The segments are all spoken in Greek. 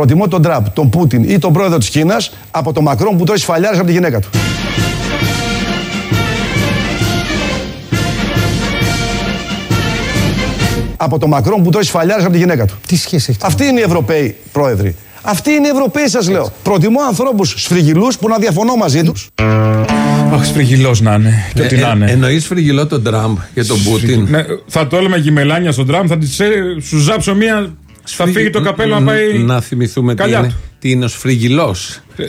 Προτιμώ τον Τραμπ, τον Πούτιν ή τον πρόεδρο της Κίνας από τον Μακρόν που το έχει σφαλιάρει από τη γυναίκα του. Από τον Μακρόν που το έχει σφαλιάρει από τη γυναίκα του. Τι σχέση έχει. Αυτοί είναι οι Ευρωπαίοι πρόεδροι. Αυτοί είναι οι Ευρωπαίοι, σας λέω. Προτιμώ ανθρώπους σφριγγυλού που να διαφωνώ μαζί τους. Αχ, σφριγγυλό να είναι. Και ό,τι να είναι. Εννοείς φρυγυλό τον Τραμπ και τον Πούτιν; Ναι, θα το έλεγα γυμελάνια στον Τραμπ, θα τη σου ζάψω μία. Θα φύγει το καπέλο να πάει. Να θυμηθούμε τι Καλιά είναι. του. Τι είναι ο σφριγυλό.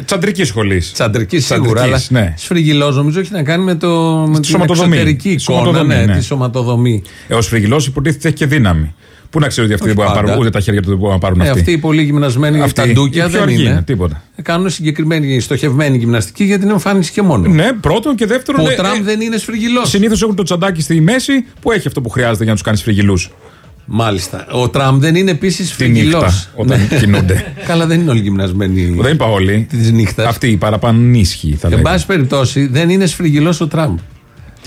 Τσαντρικής σχολής. Τσαντρικής σίγουρα, αλλά ναι. σφριγυλό νομίζω έχει να κάνει με, το, με την σωματοδομή. εξωτερική εικόνα, Σωματοδομή, ναι, ναι. τη σωματοδομή. Ε, ο σφριγυλό υποτίθεται έχει και δύναμη. Πού να ξέρει ότι αυτοί δεν Όχι μπορούν να πάντα. πάρουν, ούτε τα χέρια του δεν μπορούν να πάρουν Ε, αυτοί. αυτοί οι πολύ γυμνασμένοι Αυτοί, τα ντούκια οι πιο δεν αργοί είναι. είναι, τίποτα. Ε, Κάνουν συγκεκριμένη στοχευμένη γυμναστική για την εμφάνιση και μόνο. Ναι, πρώτον και δεύτερον. Που ο ε, Τραμπ ε, δεν είναι σφριγυλό. Συνήθως έχουν το τσαντάκι στη μέση που έχει αυτό που χρειάζεται για να τους κάνεις φρυγιλού. Μάλιστα. Ο Τραμπ δεν είναι επίσης Τη σφριγυλό. νύχτα όταν κινούνται. Καλά, δεν είναι όλοι γυμνασμένοι Δεν είπα όλοι. της νύχτας. Αυτή η παραπανίσχυη θα Εν λέγαμε. πάση περιπτώσει, δεν είναι σφριγυλό ο Τραμπ.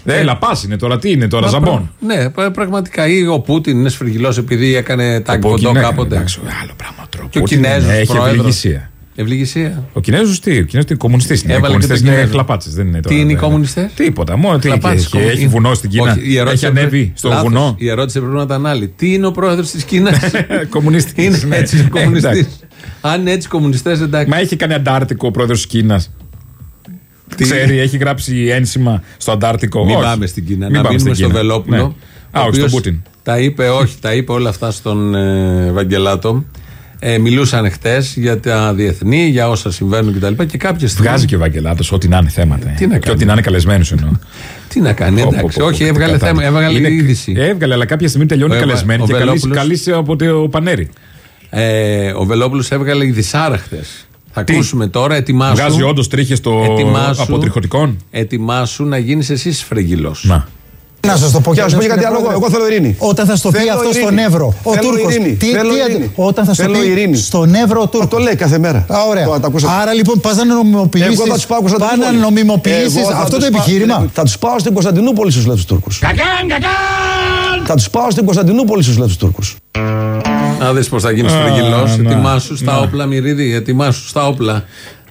Ε, λαπάς είναι τώρα, τι είναι τώρα, Μα ζαμπόν. πρα- Ναι, πρα- πραγματικά. Ή ο Πούτιν είναι σφριγυλό επειδή έκανε τα Από κοντό εκεί, ναι, κάποτε. εντάξει, άλλο πράγμα τρόπο. Και ο Ότι είναι, Κινέζος Έχει πρόεδρος. Ευληγησία. Ευληγησία. Ο Κινέζος τι, ο Κινέζος είναι κομμουνιστής. Είναι. Οι Έβαλε και κομμουνιστές τον είναι Κινέζο. χλαπάτσε. Δεν είναι τώρα. Τι είναι οι δεν- κομμουνιστές; Τίποτα. Μόνο τι έχει, Χλαπάτες, έχει, έχει κομμουνι- βουνό στην Κίνα. Όχι, η ερώτηση έχει ανέβει έπρεπε- στο Λάθος. βουνό. Η ερώτηση πρέπει να ήταν άλλη. Τι είναι ο πρόεδρος της Κίνας; Κομμουνιστής. είναι ναι. έτσι Ε, κομμουνιστής. εντάξει. Αν είναι έτσι κομμουνιστές, εντάξει. Μα έχει κάνει Αντάρτικο ο πρόεδρος της Κίνας. Ξέρει, έχει γράψει ένσημα στο Αντάρτικο. Μην Όχι. πάμε στην Κίνα. Μην να πάμε μείνουμε στην στο Κίνα. Βελόπουλο. Ναι. ο Α, όχι, οποίος στον Πούτιν. Τα είπε, όχι, τα είπε όλα αυτά στον ε, Βαγγελάτο. Ε, μιλούσαν χτες για τα διεθνή, για όσα συμβαίνουν κτλ. Και, και κάποιες στιγμέ. Βγάζει και ο Ευαγγελάτο ό,τι να είναι θέματα. Τι να Και κάνει; ό,τι να είναι καλεσμένο εννοώ. Τι να κάνει, Πω, πω, εντάξει. πω, πω, όχι, πω, έβγαλε κατάλαβα. θέμα, έβγαλε Είναι- είδηση. Έβγαλε, αλλά κάποια στιγμή τελειώνει Ο Ευα- καλεσμένη ο και καλείς- Βελόπουλος- καλείς από το πανέρι. Ε, ο Βελόπουλος έβγαλε ειδισάρα χτες. Θα ακούσουμε τώρα, ετοιμάσου. Βγάζει όντως τρίχες ετοιμάσου- από τριχωτικών; Ετοιμάσου να γίνεις εσύ φρεγγυλό. Να. Να σας το πω Και να σου πω και κύριε κάτι άλλο. Πρόεδρε. Εγώ θέλω ειρήνη. Όταν θα στο πει Θέλω αυτό ειρήνη. στον Εύρο, ο Θέλω Τούρκος. ειρήνη. Τι, Θέλω τι, ειρήνη. όταν θα στο Θέλω πει ειρήνη. στον Εύρο ο Τούρκο. Το λέει κάθε μέρα. Α, ωραία. Το- τα ακούσατε. Άρα λοιπόν πας να νομιμοποιήσει. Εγώ θα τους πάω Πά να Κωνσταντινούπολη. νομιμοποιήσεις Εγώ θα αυτό το τους πάω- επιχείρημα. Θα τους πάω στην Κωνσταντινούπολη στους λέω του Τούρκου. Θα τους πάω στην Κωνσταντινούπολη στους λέω του Τούρκους. Να δεις πώς θα γίνεις Α, φρεγγυλός. ναι. Ετοιμάσου στα Ναι. όπλα, Μυρίδη. Ετοιμάσου στα όπλα.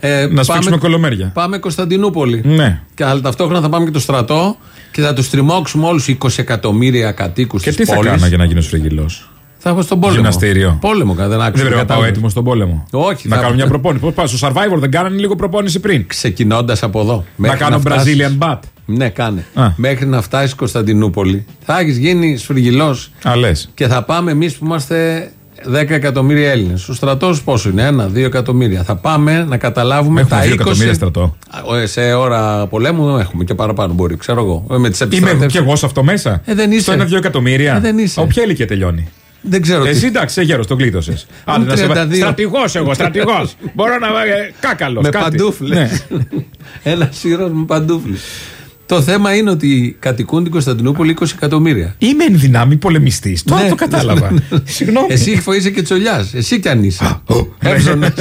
Ε, Να σφίξουμε κολομέρια. Πάμε Κωνσταντινούπολη. Ναι. Και αλλά ταυτόχρονα θα πάμε και το στρατό και θα τους τριμώξουμε όλους 20 εκατομμύρια κατοίκους Και της τι θα πόλης. κάνω για να γίνω σφρεγγυλό. Θα έχω στον πόλεμο. Γυμναστήριο. Πόλεμο, κατά δεν Δεν άκουσα. πρέπει να πάω έτοιμος στον πόλεμο. Όχι, Να θα- κάνω μια προπόνηση. Πώς πάω στο survivor, δεν κάνανε λίγο προπόνηση πριν; Ξεκινώντας από εδώ. Να μέχρι κάνω φτάσεις- Brazilian butt. Ναι, κάνε. Α. Μέχρι να φτάσεις Κωνσταντινούπολη. Θα έχεις γίνει σφριγγυλό Α, λες. και θα πάμε εμείς που είμαστε 10 εκατομμύρια Έλληνες. Ο στρατός πόσο είναι, ένα, δύο εκατομμύρια. Θα πάμε να καταλάβουμε Έχουμε τα 2 20. εκατομμύρια στρατό. Α, ε, Σε ώρα πολέμου έχουμε και παραπάνω μπορεί, ξέρω εγώ. Ε, Με τις Είμαι επιστρατεύσεις. κι εγώ σε αυτό μέσα. Ε, δεν είσαι. Στο ένα-δύο εκατομμύρια. Ε, δεν είσαι. Από ποια ηλικία τελειώνει. Δεν ξέρω Εσύ τι. εντάξει, είσαι γέρος, τον κλείτωσες. Είμαι 32. Στρατηγός εγώ, στρατηγός. Μπορώ να. ε, Κάκαλος. Με παντούφλες. Ένας σύρος με παντούφλες. Το θέμα είναι ότι κατοικούν την Κωνσταντινούπολη 20 εκατομμύρια. Είμαι εν δυνάμει πολεμιστής. Τώρα Ναι. το κατάλαβα. Συγγνώμη. Εσύ που είσαι και τσολιάς. Εσύ κι αν είσαι. Εύζονα.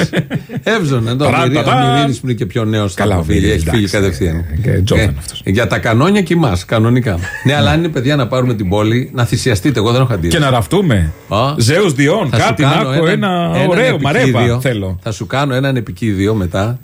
Εύζονα. Το Ρα, τα, τα. Μυρίδη που είναι και πιο νέος. Καλά, ο Μυρίδης, Έχει φύγει εντάξει, κατευθείαν. ε, και Τζόρνταν Ε, αυτός. Για τα κανόνια κοιμάς, κανονικά. Ναι, αλλά αν είναι παιδιά να πάρουμε την πόλη, να θυσιαστείτε. Εγώ δεν έχω Και αντίρρηση. να ραφτούμε. Α. Ζέο Διόν, Θα σου κάτι κάνω να έχω ένα έναν ωραίο μαρέβα επικίδιο. θέλω. Θα σου κάνω έναν επικίδιο μετά.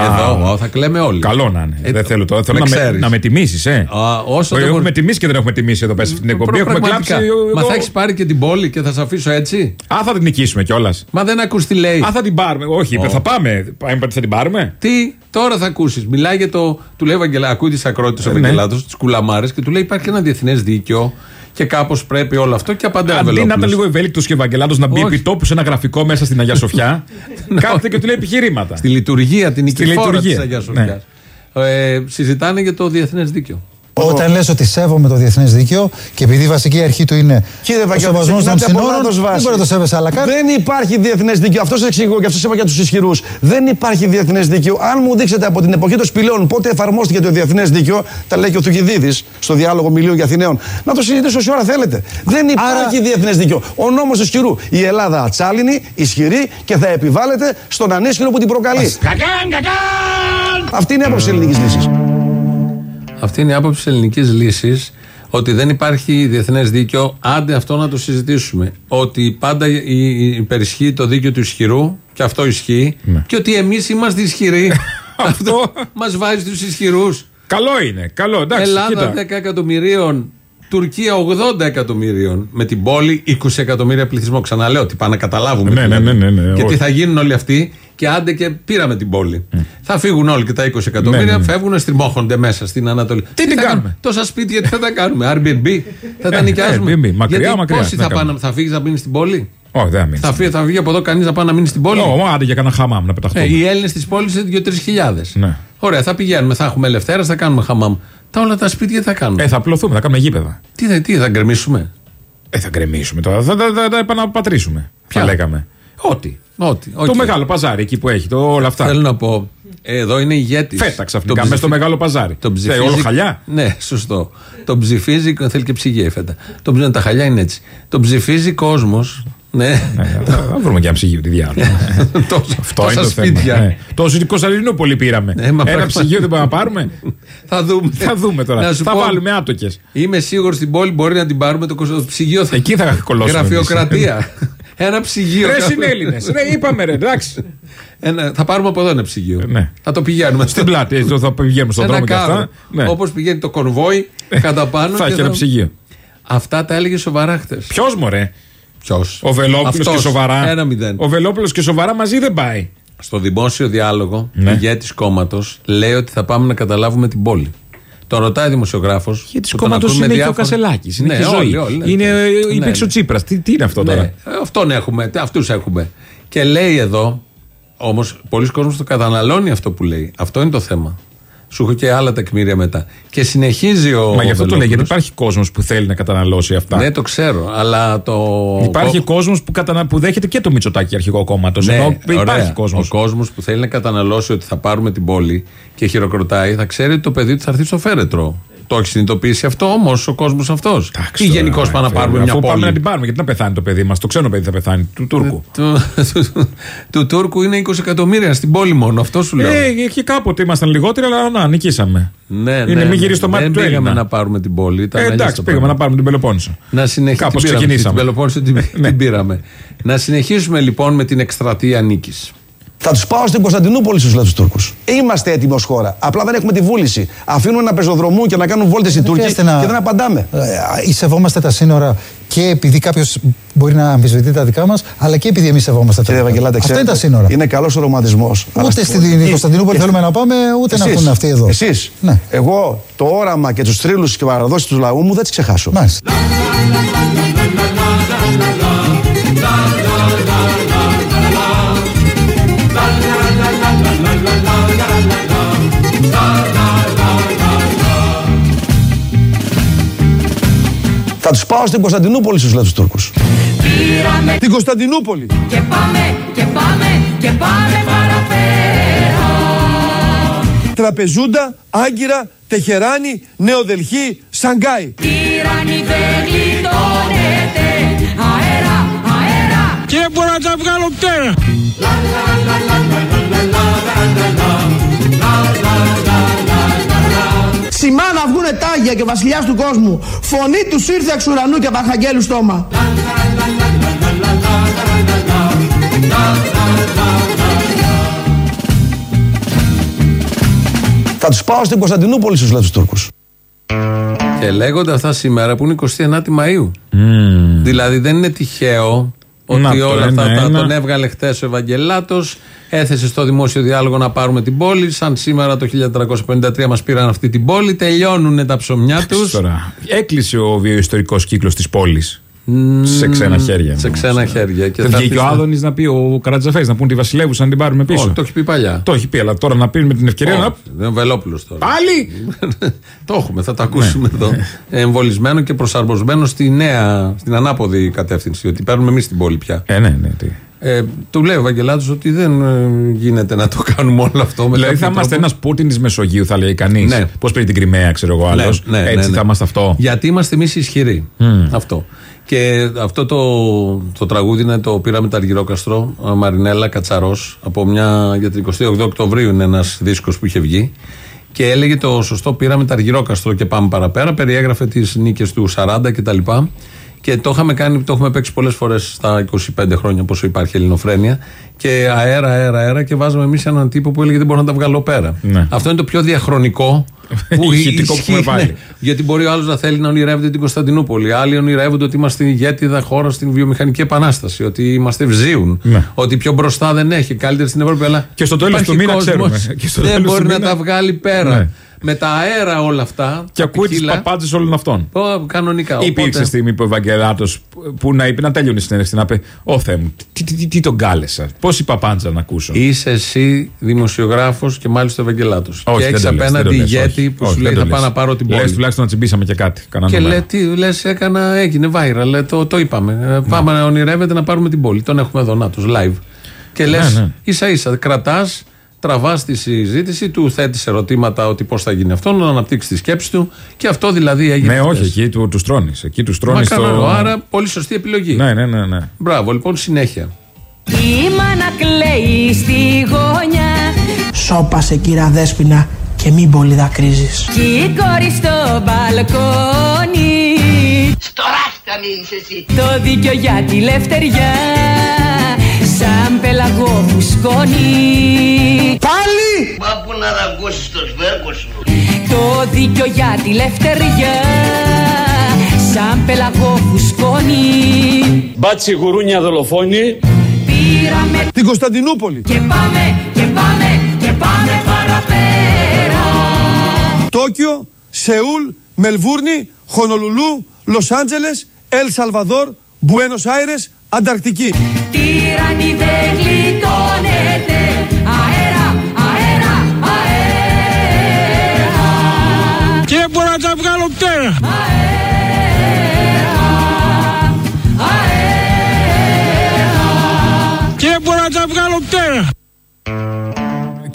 Α. Εδώ, α, θα κλαίμε όλοι. Καλό να είναι. Ε, Δεν θέλω τώρα. Θέλω με να με, ξέρεις. να με τιμήσεις, ε. Α, όσο Όχι, το Έχουμε μπορεί- τιμήσει και δεν έχουμε τιμήσει εδώ πέρα στην εκπομπή. Έχουμε Πραγματικά. κλάψει. Μα εδώ. θα έχεις πάρει και την πόλη και θα σε αφήσω έτσι; Α, θα την νικήσουμε κιόλας. Μα δεν ακούς τι λέει. Α, θα την πάρουμε. Όχι, Ω. θα πάμε. Πάμε, θα την πάρουμε. Τι, τώρα θα ακούσεις. Μιλάει για το. Του λέει Ευαγγελά, ακούει τι ακρότητε ο ναι. Ευαγγελάτο, τις κουλαμάρες και του λέει υπάρχει ένα διεθνές δίκαιο και κάπως πρέπει όλο αυτό και απαντάει ο Αντί να ήταν Βελόπουλος. λίγο ευέλικτος και Ευαγγελάτος να μπει Όχι. επί τόπου σε ένα γραφικό μέσα στην Αγία Σοφιά, κάθεται και του λέει επιχειρήματα. Στη λειτουργία, την Στη νικηφόρα της λειτουργία, Αγίας ναι. Σοφιάς. Ε, συζητάνε για το διεθνές δίκαιο. Όταν λες ότι σέβομαι το διεθνές δίκαιο και επειδή η βασική αρχή του είναι Κύριε ο Βαγγέλη, σεβασμός των ξεκινάτε από συνόρων, λάθος δεν βάση. μπορεί να το σέβεσαι αλλά κάτι. Δεν υπάρχει διεθνές δίκαιο. Αυτός σα εξηγώ και αυτός είπα για τους ισχυρούς. Δεν υπάρχει διεθνές δίκαιο. Αν μου δείξετε από την εποχή των σπηλαίων πότε εφαρμόστηκε το διεθνές δίκαιο, τα λέει και ο Θουκυδίδη στο διάλογο Μιλίου για Αθηναίων, να το συζητήσω όση ώρα θέλετε. Δεν υπάρχει διεθνές δίκαιο. Ο νόμος του ισχυρού. Η Ελλάδα ατσάλινη, ισχυρή και θα επιβάλλεται στον ανίσχυρο που την προκαλεί. Αυτή είναι η άποψη ελληνικής λύσης. Αυτή είναι η άποψη της ελληνικής λύσης. Ότι δεν υπάρχει διεθνές δίκαιο, άντε αυτό να το συζητήσουμε. Ότι πάντα η- η- υπερισχύει το δίκαιο του ισχυρού, και αυτό ισχύει, Ναι. και ότι εμείς είμαστε ισχυροί. Αυτό. μας βάζει τους ισχυρούς. Καλό είναι. Καλό, εντάξει. Ελλάδα κοίτα. 10 εκατομμυρίων, Τουρκία 80 εκατομμυρίων. Με την πόλη 20 εκατομμύρια πληθυσμό. Ξαναλέω ότι πάνε να καταλάβουμε. Ναι, ναι, ναι, ναι, ναι, και τι όχι. θα γίνουν όλοι αυτοί. Και άντε και πήραμε την πόλη. Θα φύγουν όλοι και τα 20 εκατομμύρια, Ναι, ναι, ναι. φεύγουν, στριμώχονται μέσα στην Ανατολή. Τι την θα κάνουμε; Τόσα σπίτια τι θα τα κάνουμε; Airbnb. θα τα Ε, νοικιάσουμε. Airbnb, μακριά, Γιατί μακριά, Πόσοι τι θα να πάνε, κάνουμε. θα φύγει να μείνει στην πόλη; Όχι, δεν θα μείνει. Θα φύγει, θα βγει από εδώ κανείς να πάει να μείνει στην πόλη; Ω, άντε για κανένα χαμάμ να πεταχτούμε. Ε, οι Έλληνες της πόλης είναι 2-3 χιλιάδες. Ναι. Ωραία, θα πηγαίνουμε, θα έχουμε ελευθέρα, θα κάνουμε χαμάμ. Τα όλα τα σπίτια τι θα κάνουμε. Ε, θα απλωθούμε, θα κάνουμε γήπεδα. Τι θα, τι θα γκρεμίσουμε; Ε, θα γκρεμίσουμε τώρα. Θα τα- θα τα επαναπατρίσουμε. Ποια; Θα λέγαμε. Ό,τι. Ό,τι. Το μεγάλο παζάρι εκεί που έχει, το, όλα αυτά. Θέλω να πω. ε, Εδώ είναι ηγέτης. Φέτα ξαφνικά μέσα στο μεγάλο παζάρι. Τον Ε, ψηφίζει. όλο χαλιά. Ναι, σωστό. Τον ψηφίζει. Θέλει και ψυγεία η φέτα. Τον, ψ- τα χαλιά είναι έτσι. Τον ψηφίζει κόσμος. Ναι. Ε, θα, θα βρούμε και ένα ψυγείο, τι διάλογο. Τόσα- Αυτό τόσα είναι το σπίτια. θέμα. Ναι. Τόσο στην Κωνσταντινούπολη πήραμε. Ε, μα ένα πράγμα- ψυγείο δεν μπορούμε να πάρουμε. Θα δούμε. θα δούμε Να τώρα. σου Θα πω, βάλουμε άτοκες. Είμαι σίγουρος στην πόλη μπορεί να την πάρουμε το, κοσ- το ψυγείο. Θα... Εκεί θα κολλώσουμε. Γραφειοκρατία. Ένα ψυγείο. Ρε γραφειο- συνέλληνε. Ρε είπαμε ρε, εντάξει. Ένα- θα πάρουμε από εδώ ένα ψυγείο. Ναι. Θα το πηγαίνουμε Στην πλάτη, έτσι, θα πηγαίνουμε στον ένα δρόμο και κάρο. αυτά. Ναι. Όπως πηγαίνει το κονβόι κατά πάνω. Θα και έχει ένα ψυγείο. Αυτά τα έλεγε σοβαρά χτε. Ποιος μωρέ; Ποιος; Ο Βελόπουλος και σοβαρά. Ένα μηδέν. Ο Βελόπουλος και σοβαρά μαζί δεν πάει. Στο δημόσιο διάλογο, Ναι. ηγέτης κόμματος λέει ότι θα πάμε να καταλάβουμε την πόλη. Το ρωτάει δημοσιογράφος. Γιατί κόμματος είναι και ο Κασελάκης. Είναι ναι, και ζωή. όλοι, όλοι, ναι. είναι, Ναι, υπήρξε ο ναι. Τσίπρας. Τι, τι είναι αυτό Ναι, τώρα; ε, αυτόν έχουμε, αυτούς έχουμε. Και λέει εδώ, όμως, πολλοί κόσμοι το καταναλώνει αυτό που λέει. Αυτό είναι το θέμα. Σου έχω και άλλα τεκμήρια μετά. Και συνεχίζει ο. Μα γι' αυτό το λέει, γιατί Βελόπουλος. υπάρχει κόσμος που θέλει να καταναλώσει αυτά. Ναι, το ξέρω, αλλά το. Υπάρχει ο- κόσμος που, κατανα... που δέχεται και το Μητσοτάκι αρχικό κόμματος. Ναι, ενώ υπάρχει ωραία. κόσμος. Ο κόσμος που θέλει να καταναλώσει ότι θα πάρουμε την πόλη και χειροκροτάει, θα ξέρει ότι το παιδί του θα έρθει στο φέρετρο. Το έχει συνειδητοποιήσει αυτό όμως ο κόσμος αυτός. Ή γενικώς πάμε να πάρουμε μια Αφού πόλη. πάμε να την πάρουμε, γιατί να πεθάνει το παιδί μας. Το ξένο παιδί θα πεθάνει, του Τούρκου. του, του, του Τούρκου είναι 20 εκατομμύρια στην πόλη μόνο. Αυτό σου λέω. Ε, και κάποτε ήμασταν λιγότεροι, αλλά να, νικήσαμε. ναι, είναι μη γυρίσει το μάτι Δεν του πήγαμε Έλληνα. να πάρουμε την πόλη. Ήταν Ε, αλλιώς εντάξει, τα πήγαμε να πράγματα. πάρουμε την Πελοπόννησο. Να συνεχίσουμε. Κάπως την πήραμε, ξεκινήσαμε. Την Πελοπόννησο την, Ναι. την πήραμε. Να συνεχίσουμε λοιπόν με την εκστρατεία νίκης. Θα του πάω στην Κωνσταντινούπολη στου του Τούρκου. Είμαστε έτοιμοι ω χώρα. Απλά δεν έχουμε τη βούληση. Αφήνουμε να πεζοδρομούν και να κάνουν βόλτε οι Δεν Τούρκοι χρειάζεται να- και δεν απαντάμε. Ε, ή σεβόμαστε τα σύνορα και επειδή κάποιο μπορεί να αμφισβητεί τα δικά μα, αλλά και επειδή εμεί σεβόμαστε τα Κύριε δικά Ευαγγελάτε, Αυτά είναι ξέρετε, τα σύνορα. Είναι καλό ο ρομαντισμό. Ούτε στην Κωνσταντινούπολη θέλουμε να πάμε, ούτε να πούνε αυτοί εδώ. Εσεί. Ναι. Εγώ το όραμα και του θρύλου και παραδόσει του λαού μου δεν τι ξεχάσω. Μάλιστα. Θα τους πάω στην Κωνσταντινούπολη στους του Τούρκους. Πήραμε Την Κωνσταντινούπολη. και πάμε και πάμε και πάμε παραπέρα. Τραπεζούντα, Άγκυρα, Τεχεράνη, Νέο Δελχή, Σανγκάι. Τύραννη δεν γλιτώνεται. Αέρα, αέρα. Και μπορώ να τα βγάλω πτέρα. Σημά να βγουνε τάγια και βασιλιάς του κόσμου. Φωνή τους ήρθε εξ ουρανού και από αρχαγγέλου στόμα. Θα τους πάω στην Κωνσταντινούπολη στους του Τούρκους. Και λέγονται αυτά σήμερα που είναι 29η Μαου. Δηλαδή δεν είναι τυχαίο ότι Να το, όλα αυτά ένα, τα, ένα. τον έβγαλε χθες ο Ευαγγελάτος, έθεσε στο δημόσιο διάλογο να πάρουμε την πόλη. Σαν σήμερα το 1353 μας πήραν αυτή την πόλη, τελειώνουν τα ψωμιά τους. Τώρα, έκλεισε ο βιοϊστορικός κύκλος της πόλης. Σε ξένα χέρια. Σε ξένα χέρια. Και Δεν θα βγήκε ο αφήσει- Άδωνης να πει ο Καρατζαφές να πούν τη Βασιλεύουσα να την πάρουμε πίσω. Όχι, το έχει πει παλιά. Το έχει πει, αλλά τώρα να πει με την ευκαιρία να. Όχι, Δεν είναι ο Βελόπουλος τώρα. Πάλι! το έχουμε, θα το ακούσουμε Ναι. εδώ. Εμβολισμένο και προσαρμοσμένο στη νέα, στην ανάποδη κατεύθυνση. Ότι παίρνουμε εμείς την πόλη πια. Ε, ναι, ναι. Τι. Ε, του λέει ο Βαγγελάτος ότι δεν ε, γίνεται να το κάνουμε όλο αυτό. Με Δηλαδή θα κάποιο είμαστε τρόπο. ένας Πούτιν τη Μεσογείου, θα λέει κανείς. Ναι. Πώς πήρε την Κρυμαία, ξέρω εγώ άλλος. Ναι, ναι, Έτσι ναι, ναι. θα είμαστε αυτό. Γιατί είμαστε εμείς ισχυροί. Αυτό. Και αυτό το, το τραγούδι είναι το πήραμε τα Αργυρόκαστρο, ε, Μαρινέλα Κατσαρός, από μια για την 28 Οκτωβρίου είναι ένας δίσκος που είχε βγει. Και έλεγε το σωστό, πήραμε τα αργυρόκαστρο και πάμε παραπέρα. Περιέγραφε τις νίκες του 40 κτλ. Και το είχαμε κάνει, το έχουμε παίξει πολλές φορές στα 25 χρόνια πόσο υπάρχει ελληνοφρένεια. Και αέρα, αέρα, αέρα και βάζαμε εμείς έναν τύπο που έλεγε Δεν μπορώ να τα βγάλω πέρα. Ναι. Αυτό είναι το πιο διαχρονικό Ηχητικό που έχουμε ισχύει, βάλει. ναι. Γιατί μπορεί ο άλλος να θέλει να ονειρεύεται την Κωνσταντινούπολη. Άλλοι ονειρεύονται ότι είμαστε ηγέτιδα χώρα στην βιομηχανική επανάσταση. Ότι είμαστε ευζίουν. Ναι. Ότι πιο μπροστά δεν έχει. Καλύτερη στην Ευρώπη. Αλλά Και στο τέλος υπάρχει του μήνα κόσμος, ξέρουμε. Και στο δεν τέλος μπορεί του να μήνα- τα βγάλει πέρα. Ναι. Με τα αέρα όλα αυτά. Και τα ακούει τις ποικίλα, παπάντζε όλων αυτών. Ω, Κανονικά. Υπήρξε Οπότε, στιγμή που ο Ευαγγελάτος που να είπε να τέλειωνε η συνέντευξη να πει: Ω Θεέ μου, τι, τι, τι, τι τον κάλεσα, πόση παπάντζα να ακούσω. Είσαι εσύ δημοσιογράφος και μάλιστα Ευαγγελάτος. Και δεν έχεις το λες, δεν απέναντι το λες, ηγέτη όχι. που Όχι, σου δεν λέει το θα πάω λες. να πάρω την Λες πόλη. τουλάχιστον να τσιμπήσαμε και κάτι. Κανένα Και νούμερο. λέει, τι λες, έκανα, έγινε viral. Λέει, το, το είπαμε. Ε, Πάμε να ονειρεύεται να πάρουμε την πόλη. Τον έχουμε εδώ, να τους, live. Και λες, ναι. ίσα ίσα, κρατάς, τραβά τη συζήτηση, του θέτεις ερωτήματα ότι πώς θα γίνει αυτό, να αναπτύξεις τη σκέψη του. Και αυτό δηλαδή έγινε. Ναι, χθες. όχι, εκεί του τους τρώνεις. Εκεί του τρώνει. Μα κανονικό, άρα πολύ σωστή επιλογή. Ναι, ναι, ναι. ναι. Μπράβο, λοιπόν, συνέχεια. Η μάνα κλαίει στη γωνιά Σώπασε κύρα Δέσποινα και μην πολύ δακρύζεις. Κι η κόρη στο μπαλκόνι Στοράστα μείνεις εσύ. Το δίκιο για τη λευτεριά Σαν πελαγό φουσκώνει Πάλι! Μα που να δαγκώσεις το σβέρκο σου. Το δίκιο για τη λευτεριά Σαν πελαγό φουσκώνει Μπάτσι γουρούνια δολοφόνη. Πήραμε Την Κωνσταντινούπολη. και πάμε και πάμε και πάμε παραπέρα Τόκιο, Σεούλ, Μελβούρνη, Χονολουλού, Λος Άντζελες, Ελ Σαλβαδόρ, Μπουένος Άιρες, Ανταρκτική. Τυραννή δεν γλιτώνεται. Αέρα, αέρα, αέρα. Και δεν μπορώ να τα βγάλω πέρα. Και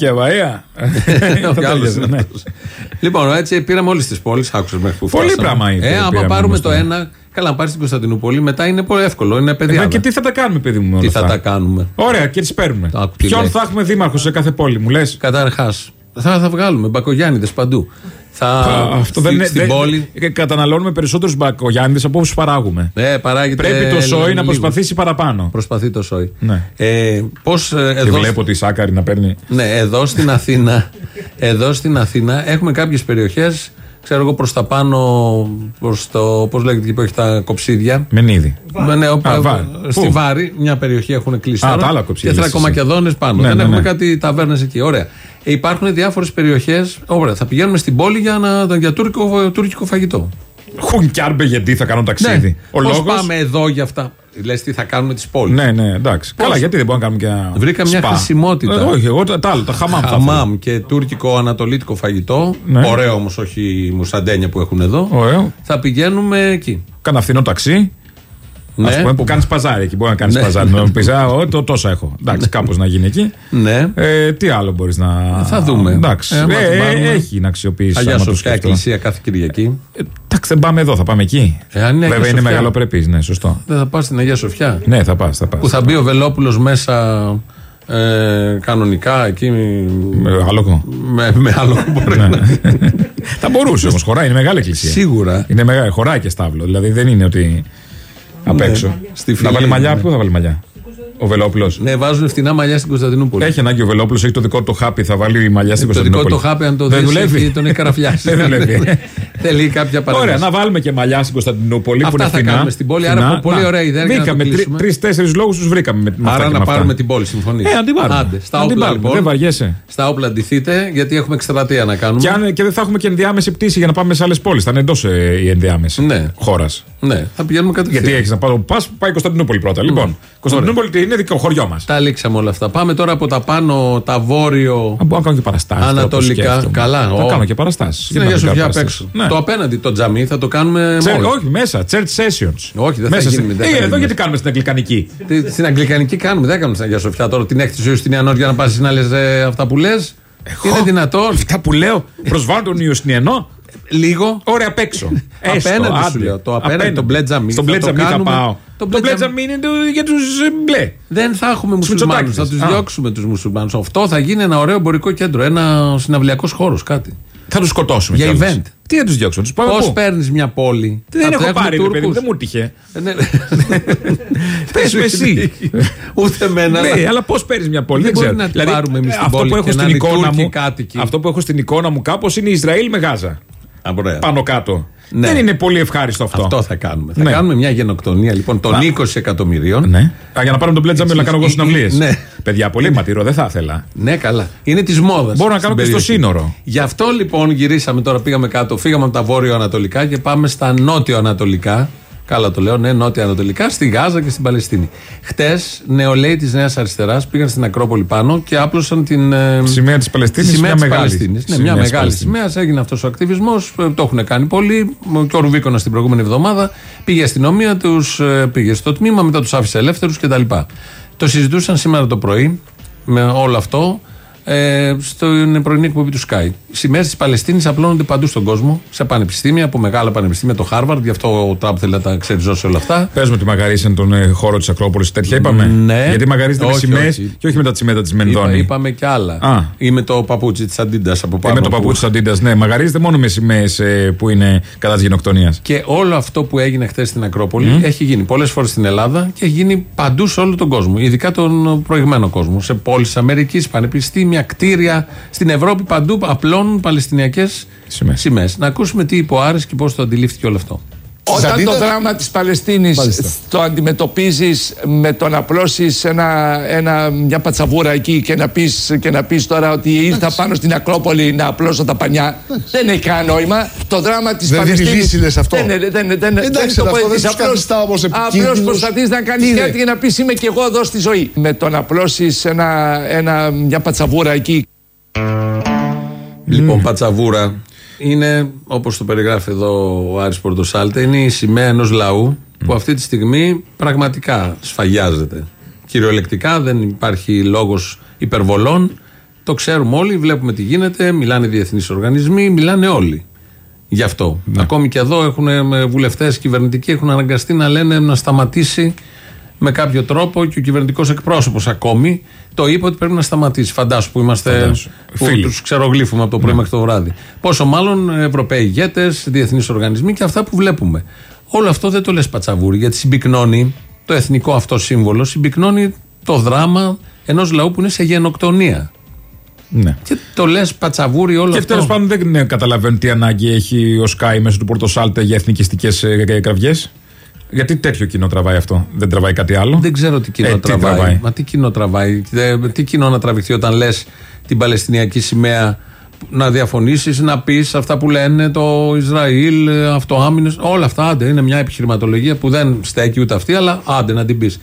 Και βαία. Ο άλλος είναι ναι. αυτός. Λοιπόν, έτσι πήραμε όλες τις πόλεις. Άκουσες μέχρι που Πολύ φτάσαμε. πράγμα είπε, Ε, άμα πήραμε πάρουμε όμως το τώρα. ένα, καλά, να πάρεις την Κωνσταντινούπολη, μετά είναι πολύ εύκολο. Είναι παιδιά. Ε, Και τι θα τα κάνουμε, παιδί μου, με όλα Τι θα αυτά. τα κάνουμε; Ωραία, και τις παίρνουμε. Άκου τι Ποιον λέει. θα έχουμε δήμαρχος σε κάθε πόλη, μου λες; Καταρχάς, θα, θα βγάλουμε μπακογιάννηδες παντού. Θα, Αυτό στη- δεν είναι. στην δεν- πόλη. ε, Καταναλώνουμε περισσότερους μπακογιάννηδε από όσου παράγουμε. Ναι, παράγεται. Πρέπει το σόι να λίγους. προσπαθήσει παραπάνω. Προσπαθεί το σόι. Ναι. Ε, πώς, ε, Και εδώ, βλέπω τη Σάκαρη να παίρνει. ναι, εδώ στην Αθήνα, εδώ στην Αθήνα έχουμε κάποιες περιοχές, ξέρω εγώ προς τα πάνω, προς το. Πώς λέγεται εκεί που έχει τα κοψίδια. Μενίδη. Ναι, ναι, ο- Α, Βάρη. Στη Πού; Βάρη, μια περιοχή έχουν κλείσει. Α, τώρα τα άλλα κοψίδια Και λες εσύ. θρακομακεδόνε πάνω. Ναι, Δεν ναι, έχουμε ναι. κάτι ταβέρνες εκεί. Ωραία. Ε, υπάρχουν διάφορες περιοχές. Ωραία, θα πηγαίνουμε στην πόλη για, να, για τουρκικό, τουρκικό φαγητό. Χουνκιάρμπε γιατί θα κάνω ταξίδι; Ο Πώς λόγος- Ναι. πάμε εδώ για αυτά; Λες τι θα κάνουμε τι πόλει. Ναι, ναι, εντάξει. Καλά, γιατί δεν μπορούμε να κάνουμε και. ένα Βρήκα μια σπα. χρησιμότητα. Ε, όχι, εγώ τα, τα άλλα, τα χαμάμ. θα ήθελα. Χαμάμ και τουρκικό ανατολίτικο φαγητό. Ναι. Ωραίο όμως, όχι η μουσαντένια που έχουν εδώ. Ωραίο. Θα πηγαίνουμε εκεί. Κάνα φθηνό ταξί. Ναι. Α πούμε που κάνεις παζάρι εκεί. Μπορεί να κάνεις Ναι. παζάρι. Να μου πεις, Α, ό, το, τόσα έχω. Εντάξει, κάπως να γίνει εκεί. Ναι. Ε, τι άλλο μπορείς να. Θα δούμε. Εντάξει. Ε, άμα Ε, την ε, πάρουμε. έχει να αξιοποιήσει. Αγία άμα το Σοφιά σκεφτώ. Εκκλησία κάθε Κυριακή. Ε, Εντάξει, δεν πάμε εδώ, θα πάμε εκεί. Ε, αν είναι Αγία Βέβαια είναι Σοφιά. μεγαλοπρεπή, ναι, σωστό. Δεν θα πας στην Αγία Σοφιά; Ναι, θα πας, θα πας. Που θα μπει ο Βελόπουλος μέσα ε, κανονικά εκεί. Με άλογο. Με, με άλλο μπορεί Ναι. να. θα μπορούσε όμως, χωράει, είναι μεγάλη εκκλησία. Σίγουρα. Είναι μεγάλη, χωράει και στάβλο. Δηλαδή δεν είναι ότι. Απ' έξω. Ναι. Στη θα φυλή, βάλει μαλλιά, ναι. πού θα βάλει μαλλιά; Ο Βελόπουλος. Ναι, βάζουν φτηνά μαλλιά στην Κωνσταντινούπολη. Έχει ανάγκη ο Βελόπουλος, έχει το δικό του το χάπι, θα βάλει μαλλιά στην το δικό Κωνσταντινούπολη. του χάπι, αν το Δεν δεις, δουλεύει. τον έχει καραφιάσει. Δεν δουλεύει. Θέλει κάποια Ωραία, παρέμβαση. να βάλουμε και μαλλιά στην Κωνσταντινούπολη. Αυτά που είναι θα φθηνά. κάνουμε στην πόλη, άρα Φθηνά. πολύ Να, ωραία ιδέα για να το Βρήκαμε κλείσουμε. τρει-τέσσερι λόγους τους βρήκαμε. Με, με αυτά Άρα και να με αυτά. πάρουμε την πόλη, συμφωνείς; Ε, να την πάρουμε. Άντε, στα Να την όπλα πάρουμε, λοιπόν. δεν βαριέσαι. Στα όπλα αντιθείτε, γιατί έχουμε εκστρατεία να κάνουμε. Και, αν, και δεν θα έχουμε και ενδιάμεση πτήση για να πάμε σε άλλες πόλεις. Θα είναι εντός η ενδιάμεση Ναι. χώρας. Ναι, θα πηγαίνουμε κατευθείαν. Γιατί έχεις να πάω. Πας, πάει η Κωνσταντινούπολη πρώτα. Λοιπόν, Κωνσταντινούπολη τι είναι δικό χωριό μας. Τα λήξαμε όλα αυτά. Πάμε τώρα από τα πάνω, τα βόρειο. Αν μπορώ να κάνω και παραστάσεις. Ανατολικά. Καλά, Θα ω. κάνω και παραστάσεις. Στην Αγία Σοφιά απ' έξω. Το απέναντι, το τζαμί, θα το κάνουμε μόνο. Όχι, μέσα. Church sessions. Όχι, δεν θα μέσα γίνει, σε- δεν θα Ε, γίνει εδώ μέσα. γιατί κάνουμε στην Αγγλικανική; Τι- Στην Αγγλικανική κάνουμε, δεν κάνουμε στην Αγία Σοφιά τώρα. Την έκτη ζωή στην Ιαννό για να πας να λες αυτά που λες. Είναι δυνατόν. Αυτά που λέω προσβάλλουν τον Ιωστινιανό. Λίγο. Ωραία απ' έξω. Έστω, Απέναντι σου άντε. λέω, το απέναντι, το μπλε τζαμί. Στο Θα μπλε το τζαμί θα κάνουμε. πάω. Το Το μπλε μπλε τζαμί. τζαμί είναι το- για τους μπλε. Δεν θα έχουμε μουσουλμάνους. Θα Μητσοτάκηδες. τους Α. διώξουμε τους μουσουλμάνους. Αυτό θα γίνει ένα ωραίο εμπορικό κέντρο. Ένα συναυλιακός χώρος, κάτι. Θα τους σκοτώσουμε. Για κιόλας. event. Τι θα τους διώξουμε, τους πάμε Πώς πού; παίρνεις μια πόλη; Δεν Από έχω έχουν πάρει, ρε παιδί μου, Τούρκους; δεν μου τύχε. Ε, ναι. Πες με εσύ. Ούτε εμένα. Ναι, αλλά πώς παίρνεις μια πόλη, Δεν δεν μπορεί ξέρω. να την πάρουμε εμείς την αυτό πόλη που έχω και να στην είναι εικόνα Τούρκοι μου, κάτοικοι. αυτό που έχω στην εικόνα μου κάπως είναι Ισραήλ με Γάζα. Α, ωραία. Πάνω κάτω. Ναι. Δεν είναι πολύ ευχάριστο αυτό. Αυτό θα κάνουμε. Θα Ναι. κάνουμε μια γενοκτονία λοιπόν των 20 εκατομμυρίων. Ναι. Α, για να πάρουμε τον Πλέτζαμιλ να κάνω εγώ Ε, συναυλίες. ναι. Παιδιά, πολύ ματηρό, δεν θα ήθελα. Ναι, καλά. Είναι της μόδας. Μπορώ να κάνω και στο σύνορο. Γι' αυτό λοιπόν γυρίσαμε τώρα, πήγαμε κάτω, φύγαμε από τα βόρειο-ανατολικά και πάμε στα νότιο-ανατολικά. Καλά το λέω, ναι, νότιο-ανατολικά, στη Γάζα και στην Παλαιστίνη. Χτες, νεολαίοι της Νέας Αριστεράς πήγαν στην Ακρόπολη πάνω και άπλωσαν την. ε, Σημαία της Παλαιστίνης, τη σημαία μια της μεγάλης. Παλαιστίνης. Ναι, Σημαία μια της μεγάλη Παλαιστίνης. σημαία. Έγινε αυτός ο ακτιβισμός. Το έχουν κάνει πολλοί. Και ο Ρουβίκονας την προηγούμενη εβδομάδα πήγε η αστυνομία, τους πήγε στο τμήμα, μετά τους άφησε ελεύθερους κτλ. Το συζητούσαν σήμερα το πρωί με όλο αυτό ε, στην πρωινή εκπομπή του Sky. Οι σημαίες της Παλαιστίνης απλώνονται παντού στον κόσμο, σε πανεπιστήμια, από μεγάλα πανεπιστήμια, το Harvard, γι' αυτό ο Τραμπ θέλει να τα ξεριζώσει όλα αυτά. Πες μου ότι μαγαρίσαν τον ε, χώρο της Ακρόπολης, τέτοια είπαμε; Ναι. Γιατί μαγαρίζεται με Όχι, σημαίες όχι. και όχι με τα τσιμέντα της Είπα, Μενδώνη. είπαμε και άλλα. Α. Ή με το παπούτσι της Αντίντας από Και πάνω. με το που- παπούτσι της Αντίντας. Ναι, μαγαρίζεται μόνο με σημαίες που είναι κατά της γενοκτονίας. Και όλο αυτό που έγινε χθες στην Ακρόπολη έχει γίνει πολλές φορές στην Ελλάδα και έχει γίνει παντού σε όλο τον κόσμο. Ειδικά τον προηγμένο κόσμο. Σε πόλεις της Αμερικής, πανεπιστήμια, κτίρια. Στην Ευρώπη παντού απλώνουν Παλαιστινιακές Σημαίες. σημαίες. Να ακούσουμε τι είπε ο Άρης και πώς το αντιλήφθηκε όλο αυτό. Όταν το δράμα της Παλαιστίνης το αντιμετωπίζεις με το να απλώσεις ένα, ένα, μια πατσαβούρα εκεί και να, πεις, και να πεις τώρα ότι ήρθα πάνω στην Ακρόπολη να απλώσω τα πανιά δεν έχει κανένα νόημα. Το δράμα της Δεν δίνει Παλαιστίνης λύση, λες, αυτό. Δεν, δεν, δεν, δεν, Εντάξει, δεν αλλά αυτό δεν τους απλώς- καθιστά όμως επικίνδυνους. Απλώς προσπαθείς να κάνεις Τι είναι; κάτι και να πεις είμαι και εγώ εδώ στη ζωή. Με το να απλώσεις ένα, ένα, μια πατσαβούρα εκεί Λοιπόν, πατσαβούρα είναι, όπως το περιγράφει εδώ ο Άρης Πορτοσάλτε, είναι η σημαία ενός λαού που αυτή τη στιγμή πραγματικά σφαγιάζεται. Κυριολεκτικά δεν υπάρχει λόγος υπερβολών. Το ξέρουμε όλοι, βλέπουμε τι γίνεται, μιλάνε διεθνείς οργανισμοί, μιλάνε όλοι. Γι' αυτό. Ακόμη και εδώ έχουν βουλευτές κυβερνητικοί έχουν αναγκαστεί να λένε να σταματήσει με κάποιο τρόπο και ο κυβερνητικός εκπρόσωπος ακόμη το είπε ότι πρέπει να σταματήσει. Φαντάσου που είμαστε. Φαντάσου. που Φίλοι. τους ξερογλύφουμε από το πρωί μέχρι το βράδυ. Πόσο μάλλον Ευρωπαίοι ηγέτες, διεθνείς οργανισμοί και αυτά που βλέπουμε. Όλο αυτό δεν το λες πατσαβούρι, γιατί συμπυκνώνει το εθνικό αυτό σύμβολο, συμπυκνώνει το δράμα ενός λαού που είναι σε γενοκτονία. Ναι. Και το λες πατσαβούρι όλο Και αυτό. τέλος πάντων δεν ε, καταλαβαίνω τι ανάγκη έχει ο Σκάι μέσω του Πορτοσάλτε για εθνικιστικές κραυγές. Γιατί τέτοιο κοινό τραβάει αυτό, δεν τραβάει κάτι άλλο; Δεν ξέρω τι κοινό Ε, τι τραβάει. τραβάει; Μα τι κοινό τραβάει; Δε- τι κοινό να τραβηχθεί όταν λες την Παλαιστινιακή σημαία να διαφωνήσεις, να πεις αυτά που λένε το Ισραήλ, ε, αυτοάμυνε. Όλα αυτά άντε. Είναι μια επιχειρηματολογία που δεν στέκει ούτε αυτή, αλλά άντε να την πεις.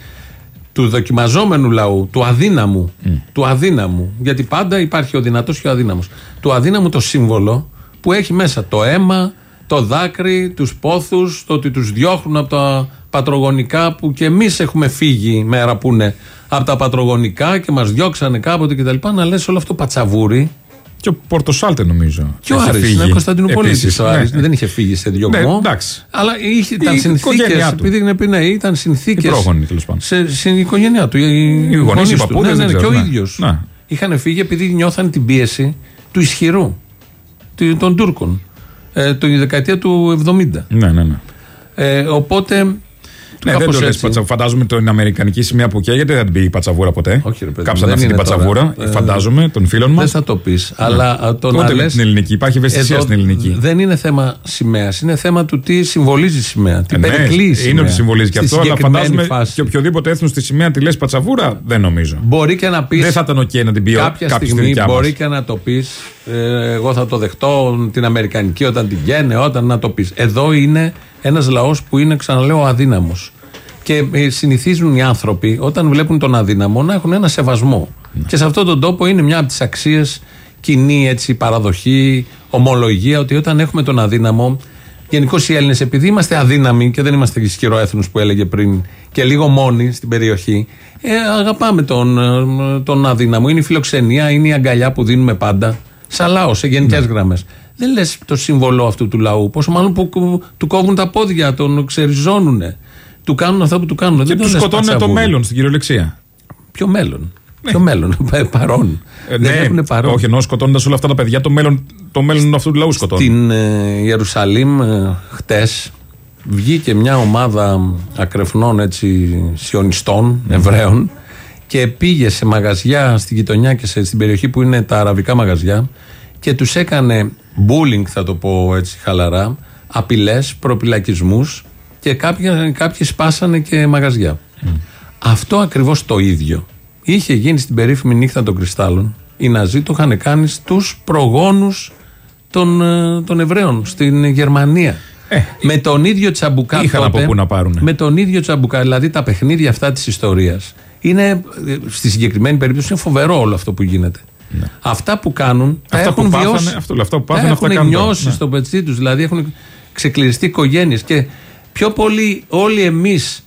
Του δοκιμαζόμενου λαού, του αδύναμου. Του αδύναμου. Γιατί πάντα υπάρχει ο δυνατός και ο αδύναμος. Του αδύναμου το σύμβολο που έχει μέσα το αίμα, το δάκρυ, τους πόθους, το ότι τους διώχνουν από τα πατρογονικά που και εμείς έχουμε φύγει μέρα που είναι από τα πατρογονικά και μας διώξανε κάποτε κτλ. Να λες όλο αυτό πατσαβούρι. Και ο Πορτοσάλτε νομίζω. Και ο έχει Άρης, φύγει είναι Κωνσταντινούπολης. επίσης. Ο Ναι. Άρης δεν είχε φύγει σε διωγμό. Ναι, εντάξει. Αλλά είχε, ήταν Η συνθήκες. οικογένειά του. Επειδή είναι πει, ναι, ήταν συνθήκες. Οι πρόγονοι, τέλος πάντων. Σε, στην οικογένειά του. Οι, Οι γονείς, γονείς οι του. παππούδες, Ναι, ναι, δεν ναι, και ο ξέρω, ναι. ίδιος. Ναι. Είχαν φύγει επειδή νιώθαν την πίεση του ισχυρού. του- Των Τούρκων. Ε, το, η δεκαετία του 70. Ναι, ναι, ναι. Ε, οπότε. Ναι, δεν κάπως το λες έτσι. πατσα... Φαντάζομαι την Αμερικανική σημαία που καίγεται δεν την πήγε η πατσαβούρα ποτέ. Όχι, ρε παιδί μου, Κάψαν δεν αυτή την είναι πατσαβούρα. τώρα. Ε, Φαντάζομαι των φίλων μας. Δεν θα το πεις. Αλλά α, το Ούτε να με λες- την ελληνική. Υπάρχει ευαισθησία Εδώ στην ελληνική. Δεν είναι θέμα σημαίας. Είναι θέμα του τι συμβολίζει η σημαία. Τι Ε, ναι, περικλεί η σημαία. είναι ότι συμβολίζει και Στη αυτό, αλλά συγκεκριμένη φαντάζομαι φάση. και οποιοδήποτε έθνος στη σημαία τη λες πατσαβούρα δεν νομίζω. Μπορεί και να πεις. Δεν θα ήταν οκ να την πει ο- Κάποια κάποιος στη στιγμή δικιά μπορεί μας. και να το πεις. Ε, εγώ θα το δεχτώ την Αμερικανική όταν την βγαίνει, όταν να το πεις. Εδώ είναι ένας λαός που είναι, ξαναλέω, αδύναμος. Και ε, συνηθίζουν οι άνθρωποι όταν βλέπουν τον αδύναμο να έχουν ένα σεβασμό. Ναι. Και σε αυτόν τον τόπο είναι μια από τις αξίες κοινή έτσι, παραδοχή, ομολογία, ότι όταν έχουμε τον αδύναμο. Γενικώς οι Έλληνες, επειδή είμαστε αδύναμοι και δεν είμαστε ισχυρό έθνος που έλεγε πριν και λίγο μόνοι στην περιοχή, ε, αγαπάμε τον, ε, τον αδύναμο. Είναι η φιλοξενία, είναι η αγκαλιά που δίνουμε πάντα. Σαν λαός, σε γενικές Ναι. γραμμές. Δεν λες το σύμβολο αυτού του λαού. Πόσο μάλλον που κου- του κόβουν τα πόδια, τον ξεριζώνουν. Του κάνουν αυτά που του κάνουν. Και Δεν το τους λες σκοτώνουν το πατσαβούρι. μέλλον στην κυριολεξία. Ποιο μέλλον; Ποιο μέλλον, ε, παρόν. Ε, Δεν ναι, έχουν παρόν. όχι ενώ σκοτώνοντας όλα αυτά τα παιδιά, το μέλλον, το μέλλον αυτού του λαού σκοτώνουν. Στην ε, Ιερουσαλήμ ε, χτες βγήκε μια ομάδα ακρεφνών έτσι σιωνιστών, Εβραίων και πήγε σε μαγαζιά στη γειτονιά και σε, στην περιοχή που είναι τα αραβικά μαγαζιά και τους έκανε bullying θα το πω έτσι χαλαρά, απειλές, προπυλακισμούς και κάποιοι, κάποιοι σπάσανε και μαγαζιά. Αυτό ακριβώς το ίδιο είχε γίνει στην περίφημη νύχτα των κρυστάλλων. Οι Ναζί το είχαν κάνει στους προγόνους των, ε, των Εβραίων στην Γερμανία. με τον ίδιο τσαμπουκά Ε, είχαν τότε, από πού να πάρουνε. Με τον ίδιο τσαμπουκά. Δηλαδή τα παιχνίδια αυτά της ιστορίας είναι, ε, στη συγκεκριμένη περίπτωση, είναι φοβερό όλο αυτό που γίνεται. Αυτά που κάνουν τα Ναι. Αυτά που έχουν πάθανε, βιώσει. αυτό, αυτά που τα πάθανε, αυτά έχουν κάνουν τώρα. νιώσει Ναι. στο πετσί τους. Δηλαδή έχουν ξεκληριστεί οικογένειες. Και πιο πολύ όλοι εμείς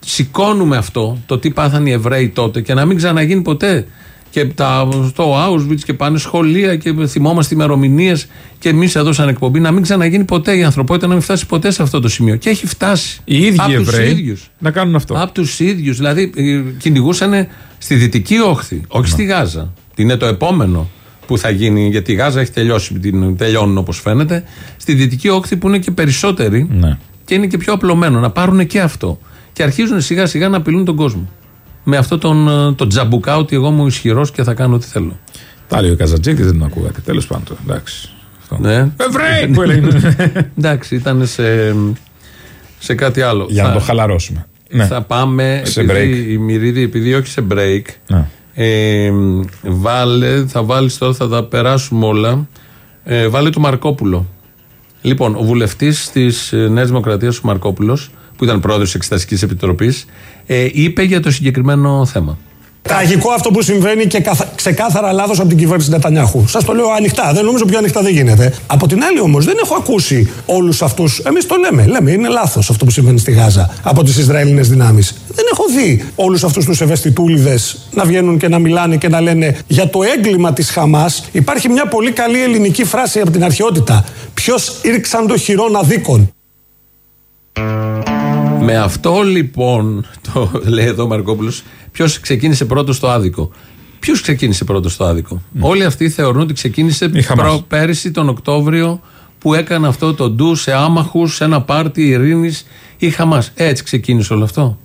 σηκώνουμε αυτό, το τι πάθαν οι Εβραίοι τότε και να μην ξαναγίνει ποτέ. Και τα, στο Auschwitz και πάνε σχολεία και θυμόμαστε ημερομηνίες και εμείς εδώ σαν εκπομπή να μην ξαναγίνει ποτέ η ανθρωπότητα να μην φτάσει ποτέ σε αυτό το σημείο. Και έχει φτάσει. Οι ίδιοι Από τους Εβραίοι ίδιους. να κάνουν αυτό. Από τους ίδιους. Δηλαδή ε, κυνηγούσαν στη δυτική όχθη, όχι στη Γάζα. Είναι το επόμενο που θα γίνει, γιατί η Γάζα έχει τελειώσει, την τελειώνουν όπως φαίνεται. Στη δυτική όχθη που είναι και περισσότεροι Ναι. και είναι και πιο απλωμένο να πάρουν και αυτό. Και αρχίζουν σιγά σιγά να απειλούν τον κόσμο. Με αυτό τον, ε, τον τζαμπουκά ότι εγώ είμαι ισχυρός και θα κάνω ό,τι θέλω. Τα λέει ο Καζατζίκη, δεν τον ακούγατε. Τέλος πάντων. Εντάξει. Αυτό. Ναι. Εβραίοι! που έλεγε. Εντάξει, ήταν σε, σε κάτι άλλο. Για να Θα- το χαλαρώσουμε. Ναι. Θα πάμε Σε επειδή, η Μυρίδη, επειδή όχι σε break. Ναι. Ε, βάλε, θα βάλεις τώρα, θα τα περάσουμε όλα. Ε, βάλε το Μαρκόπουλο. Λοιπόν, ο βουλευτής της Νέας Δημοκρατίας, ο Μαρκόπουλος, που ήταν πρόεδρος της Εξεταστικής Επιτροπής, ε, είπε για το συγκεκριμένο θέμα. Τραγικό αυτό που συμβαίνει και καθα- ξεκάθαρα λάθος από την κυβέρνηση Νετανιάχου. Σας το λέω ανοιχτά. Δεν νομίζω πιο ανοιχτά δεν γίνεται. Από την άλλη όμως δεν έχω ακούσει όλους αυτούς. Εμείς το λέμε. Λέμε είναι λάθος αυτό που συμβαίνει στη Γάζα από τις Ισραηλινές δυνάμεις. Δεν έχω δει όλους αυτούς τους ευαισθητούλιδες να βγαίνουν και να μιλάνε και να λένε για το έγκλημα της Χαμάς. Υπάρχει μια πολύ καλή ελληνική φράση από την αρχαιότητα. Ποιος ήρξαν το χειρόν αδίκων. Με αυτό λοιπόν, το λέει εδώ ο Μαρκόπουλος, ποιος ξεκίνησε πρώτος στο άδικο. Ποιος ξεκίνησε πρώτος στο άδικο; Όλοι αυτοί θεωρούν ότι ξεκίνησε Χαμάς. προ, πέρυσι τον Οκτώβριο που έκανε αυτό το ντου σε άμαχους, σε ένα πάρτι ειρήνης ή Χαμάς. Έτσι ξεκίνησε όλο αυτό.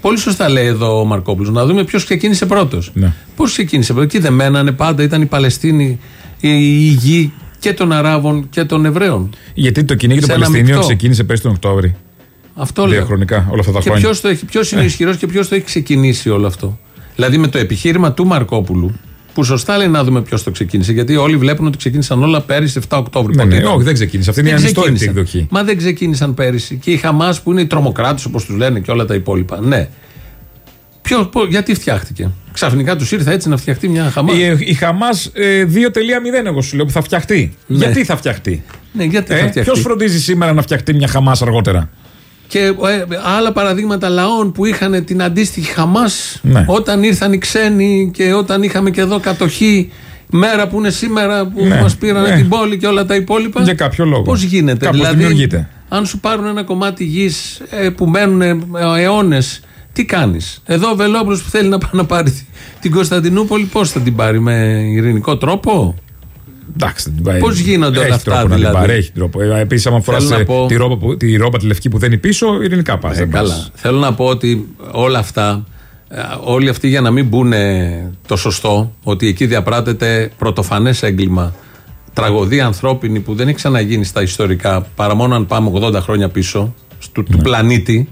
Πολύ σωστά λέει εδώ ο Μαρκόπουλος. Να δούμε ποιος ξεκίνησε πρώτος. Ναι. Πώς ξεκίνησε πρώτος. Εκεί δεν μένανε πάντα, ήταν η Παλαιστίνη, η, η γη και των Αράβων και των Εβραίων. Γιατί το κυνήγι των Σε ένα Παλαιστινίων μεικτό. ξεκίνησε πέρσι τον Οκτώβρη. Αυτό λέω. Διαχρονικά όλα αυτά τα Και χρόνια. ποιος ποιος είναι ισχυρός και ποιος το έχει ξεκινήσει όλο αυτό. Δηλαδή με το επιχείρημα του Μαρκόπουλου, που σωστά λέει να δούμε ποιος το ξεκίνησε. Γιατί όλοι βλέπουν ότι ξεκίνησαν όλα πέρυσι 7 Οκτώβρη. Ναι, Πότε ναι, ήταν. όχι, δεν ξεκίνησε. Αυτή είναι η Δεν ανιστόρητη ξεκίνησαν. εκδοχή. Μα δεν ξεκίνησαν πέρυσι. Και οι Χαμάς που είναι οι τρομοκράτε, όπως τους λένε και όλα τα υπόλοιπα. Ναι. Ποιο, πο- γιατί φτιάχτηκε; Ξαφνικά τους ήρθε έτσι να φτιαχτεί μια Χαμάς; Η, η Χαμάς ε, 2.0 εγώ σου λέω που θα φτιαχτεί. Ναι. Γιατί θα φτιαχτεί; Ναι, γιατί θα Ε, φτιαχτεί; Ποιος φροντίζει σήμερα να φτιαχτεί μια Χαμάς αργότερα; Και ε, άλλα παραδείγματα λαών που είχαν την αντίστοιχη Χαμάς Ναι. όταν ήρθαν οι ξένοι και όταν είχαμε και εδώ κατοχή. Μέρα που είναι σήμερα που Ναι, μας πήραν ναι. την πόλη και όλα τα υπόλοιπα. Για κάποιο λόγο. Πώς γίνεται, Κάπως δηλαδή. δημιουργείται. Αν σου πάρουν ένα κομμάτι γης που μένουν αιώνες, τι κάνεις; Εδώ ο Βελόπουλος που θέλει να πάει να πάρει την Κωνσταντινούπολη, πώς θα την πάρει, με ειρηνικό τρόπο; Εντάξει, δεν την πάει. Πώς γίνονται όλα έχει αυτά, τρόπο να την δηλαδή; πάρει, έχει τρόπο. Επίσης, άμα φοράς Θέλω να πω- τη, ρόμπα που- τη ρόμπα τη λευκή που δεν είναι πίσω, ειρηνικά πας. Ε, καλά. Θέλω να πω ότι όλα αυτά, ε, όλοι αυτοί για να μην μπουν το σωστό, ότι εκεί διαπράτεται πρωτοφανές έγκλημα, τραγωδία ανθρώπινη που δεν έχει ξαναγίνει στα ιστορικά, παρά μόνο αν πάμε 80 χρόνια πίσω, στου, του πλανήτη.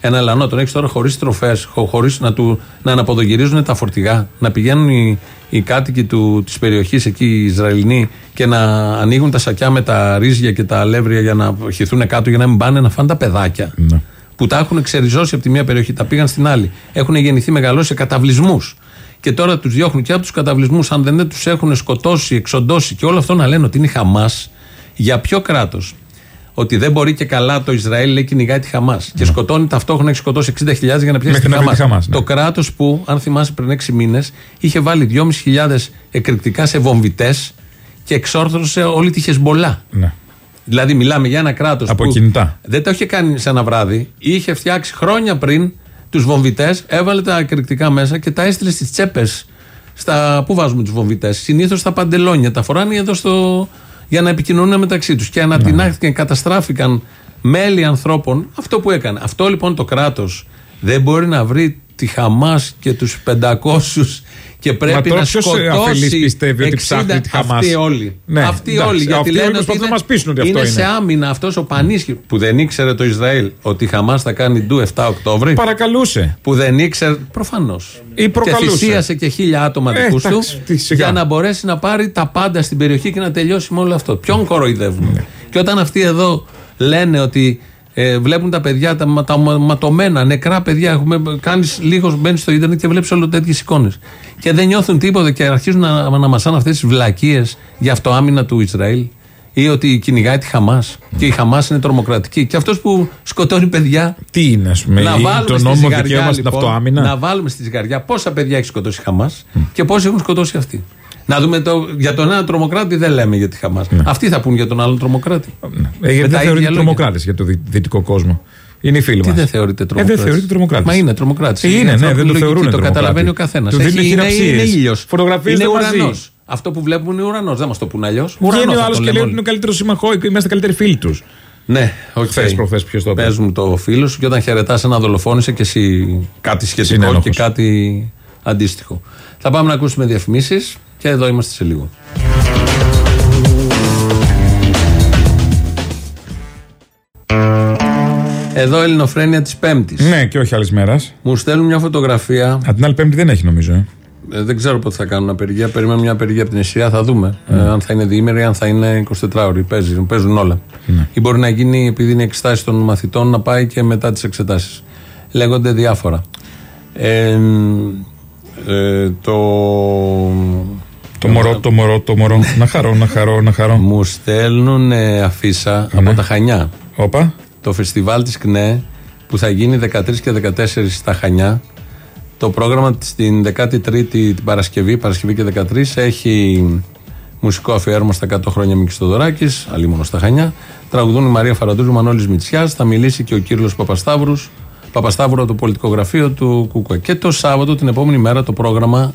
Ένα λανό τον έχεις τώρα χωρίς τροφές, χωρίς να, του, να αναποδογυρίζουν τα φορτηγά, να πηγαίνουν οι, οι κάτοικοι της περιοχής εκεί, οι Ισραηλινοί, και να ανοίγουν τα σακιά με τα ρύζια και τα αλεύρια για να χυθούν κάτω για να μην πάνε να φάνε τα παιδάκια Ναι. που τα έχουν ξεριζώσει από τη μία περιοχή, τα πήγαν στην άλλη. Έχουν γεννηθεί μεγαλώσει σε καταβλισμούς. Και τώρα τους διώχνουν και από τους καταβλισμούς, αν δεν τους έχουν σκοτώσει, εξοντώσει και όλο αυτό να λένε ότι είναι Χαμάς. Για ποιο κράτος; Ότι δεν μπορεί και καλά το Ισραήλ λέει κυνηγάει τη Χαμάς. Και σκοτώνει ταυτόχρονα έχει σκοτώσει 60.000 για να πιάσει Ναι. Μέχρι τη να βρει Χαμά. τη Χαμάς, ναι. Το κράτος που, αν θυμάσαι πριν 6 μήνες, είχε βάλει 2.500 εκρηκτικά σε βομβιτέ και εξόρθωσε όλη τη Χεσμολά. Ναι. Δηλαδή, μιλάμε για ένα κράτος Από που κινητά. δεν το είχε κάνει σε ένα βράδυ. Είχε φτιάξει χρόνια πριν τους βομβιτέ, έβαλε τα εκρηκτικά μέσα και τα έστειλε στις τσέπες. Στα... Πού βάζουμε τους βομβιτέ, συνήθως στα παντελόνια. Τα φοράνε εδώ στο. Για να επικοινωνούν μεταξύ τους. Και ανατινάχθηκαν, καταστράφηκαν μέλη ανθρώπων. Αυτό που έκανε. Αυτό λοιπόν το κράτος δεν μπορεί να βρει τη Χαμάς και τους 500 και πρέπει Μα τώρα να ποιος σκοτώσει. αφελής πιστεύει ότι 60 ψάχνει τη Χαμάς; Αυτοί όλοι. Ναι, αυτοί εντάξει, όλοι. Γιατί αυτοί λένε όλοι ότι προσπαθούν είναι, να μας πείσουν ότι αυτό είναι σε είναι. άμυνα αυτός ο Πανίσχυ που δεν ήξερε το Ισραήλ ότι η Χαμάς θα κάνει ντου 7 Οκτώβρη. Παρακαλούσε. Που δεν ήξερε. Προφανώς. Ή Και προκαλούσε. θυσίασε και χίλια άτομα Ε, δικούς του εντάξει, τι, σιγά. για να μπορέσει να πάρει τα πάντα στην περιοχή και να τελειώσει με όλο αυτό. Ποιον κοροϊδεύουν. Ναι. Και όταν αυτοί εδώ λένε ότι ε, βλέπουν τα παιδιά, τα, μα- τα μα- ματωμένα, νεκρά παιδιά. Έχουμε κάνεις λίγος, μπαίνεις στο Ιντερνετ και βλέπεις όλο τέτοιες εικόνες. Και δεν νιώθουν τίποτα και αρχίζουν να, να μασάνε αυτές τις βλακίες για αυτοάμυνα του Ισραήλ. Ή ότι κυνηγάει τη Χαμάς. Και η Χαμάς είναι τρομοκρατική. Και αυτός που σκοτώνει παιδιά. Τι είναι, ας πούμε, να ή βάλουμε το στη νόμο ζυγαριά, δικαίωμα στην λοιπόν, αυτοάμυνα; Να βάλουμε στη ζυγαριά πόσα παιδιά έχει σκοτώσει η Χαμάς και πόσοι έχουν σκοτώσει αυτοί. Να δούμε το, για τον ένα τρομοκράτη δεν λέμε για τη Χαμά. Αυτοί θα πούν για τον άλλον τρομοκράτη. Ε, γιατί Με τα δεν θεωρείται ίδια λόγια. τρομοκράτες για το δυ- δυτικό κόσμο; Είναι οι φίλοι Τι μας. δεν θεωρείται Ε, τρομοκράτη. δεν θεωρείται τρομοκράτη. Μα είναι τρομοκράτη. Είναι, ναι, δεν το θεωρούν Το καταλαβαίνει ο καθένας. Του δίνουν είναι, είναι χειραψίες. ήλιος. Φωτογραφίζονται Είναι μαζί. ουρανός. Αυτό που βλέπουν είναι ουρανός. Δεν μας το πούν αλλιώς. Βγαίνει ο άλλος και λέει ότι είναι ο καλύτερος σύμμαχός, είμαστε καλύτεροι φίλοι τους. Ναι, οκ. Χθες, προχθές, ποιος το είπε. Πες μου το φίλο σου και όταν χαιρετάς ένα δολοφόνο είσαι και εσύ κάτι σχετικό Συνένοχος. και κάτι αντίστοιχο. Θα πάμε να ακούσουμε διαφημίσεις και εδώ είμαστε σε λίγο. Εδώ Ελληνοφρένια της Πέμπτης. Ναι, και όχι άλλη μέρα. Μου στέλνουν μια φωτογραφία. Από την άλλη Πέμπτη δεν έχει νομίζω. Ε. Ε, δεν ξέρω πότε θα κάνουν απεργία. Περιμένουμε μια απεργία από την Εσία. Θα δούμε. Ε, αν θα είναι διήμερη, αν θα είναι 24 ώρη. Παίζει, παίζουν όλα. Ή μπορεί να γίνει, επειδή είναι εξετάσεις των μαθητών, να πάει και μετά τις εξετάσεις. Λέγονται διάφορα. Ε, ε, το. Το μωρό, το μωρό, το μωρό. να χαρώ, να χαρώ, να χαρώ. Μου στέλνουν ε, αφίσα από τα Χανιά. Όπα. Το φεστιβάλ της ΚΝΕ που θα γίνει 13 και 14 στα Χανιά. Το πρόγραμμα στην 13η την Παρασκευή, Παρασκευή και 13 έχει μουσικό αφιέρωμα στα 100 χρόνια Μίκης Θοδωράκης, αλλήμωνο στα Χανιά. Τραγουδούν η Μαρία Φαραντούζου, Μανώλης Μητσιάς, θα μιλήσει και ο Κύριλος Παπασταύρους, Παπασταύρου από το πολιτικό γραφείο του ΚΚΕ. Και το Σάββατο, την επόμενη μέρα, το πρόγραμμα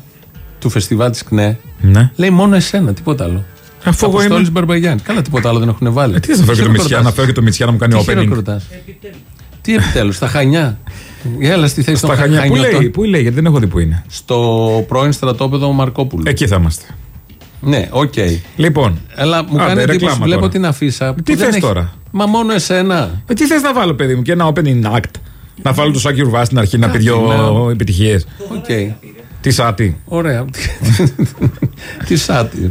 του φεστιβάλ της ΚΝΕ Ναι. λέει μόνο εσένα, τίποτα άλλο. Αφού εγώ Αποστόλης είμαι- Μπαρμπαγιάννη. Καλά, τίποτα άλλο δεν έχουν βάλει. Ε, τι θα φέρω και το Μητσιά, χειροκροτάς. να φέρω και το Μητσιά να μου κάνει Τι opening; χειροκροτάς. Τι επιτέλους, στα Χανιά; Έλα στη θέση Στα των Χανιά. Πού Χανιωτών. λέει, πού λέει, γιατί δεν έχω δει που είναι. Στο πρώην στρατόπεδο Μαρκόπουλου. Εκεί θα είμαστε. Ναι, οκ. Λοιπόν. Αλλά μου άντε, κάνει εντύπωση, ρεκλάμα βλέπω τώρα. την αφίσα. που Τι δεν θες έχει- τώρα; Μα μόνο εσένα. Ε, τι θες να βάλω, παιδί μου, και ένα opening act. Να βάλω το Σάκη Ρουβά στην αρχή να πει δυο ναι. επιτυχίες. Οκ. Τι σάτι. Ωραία. Τι σάτι.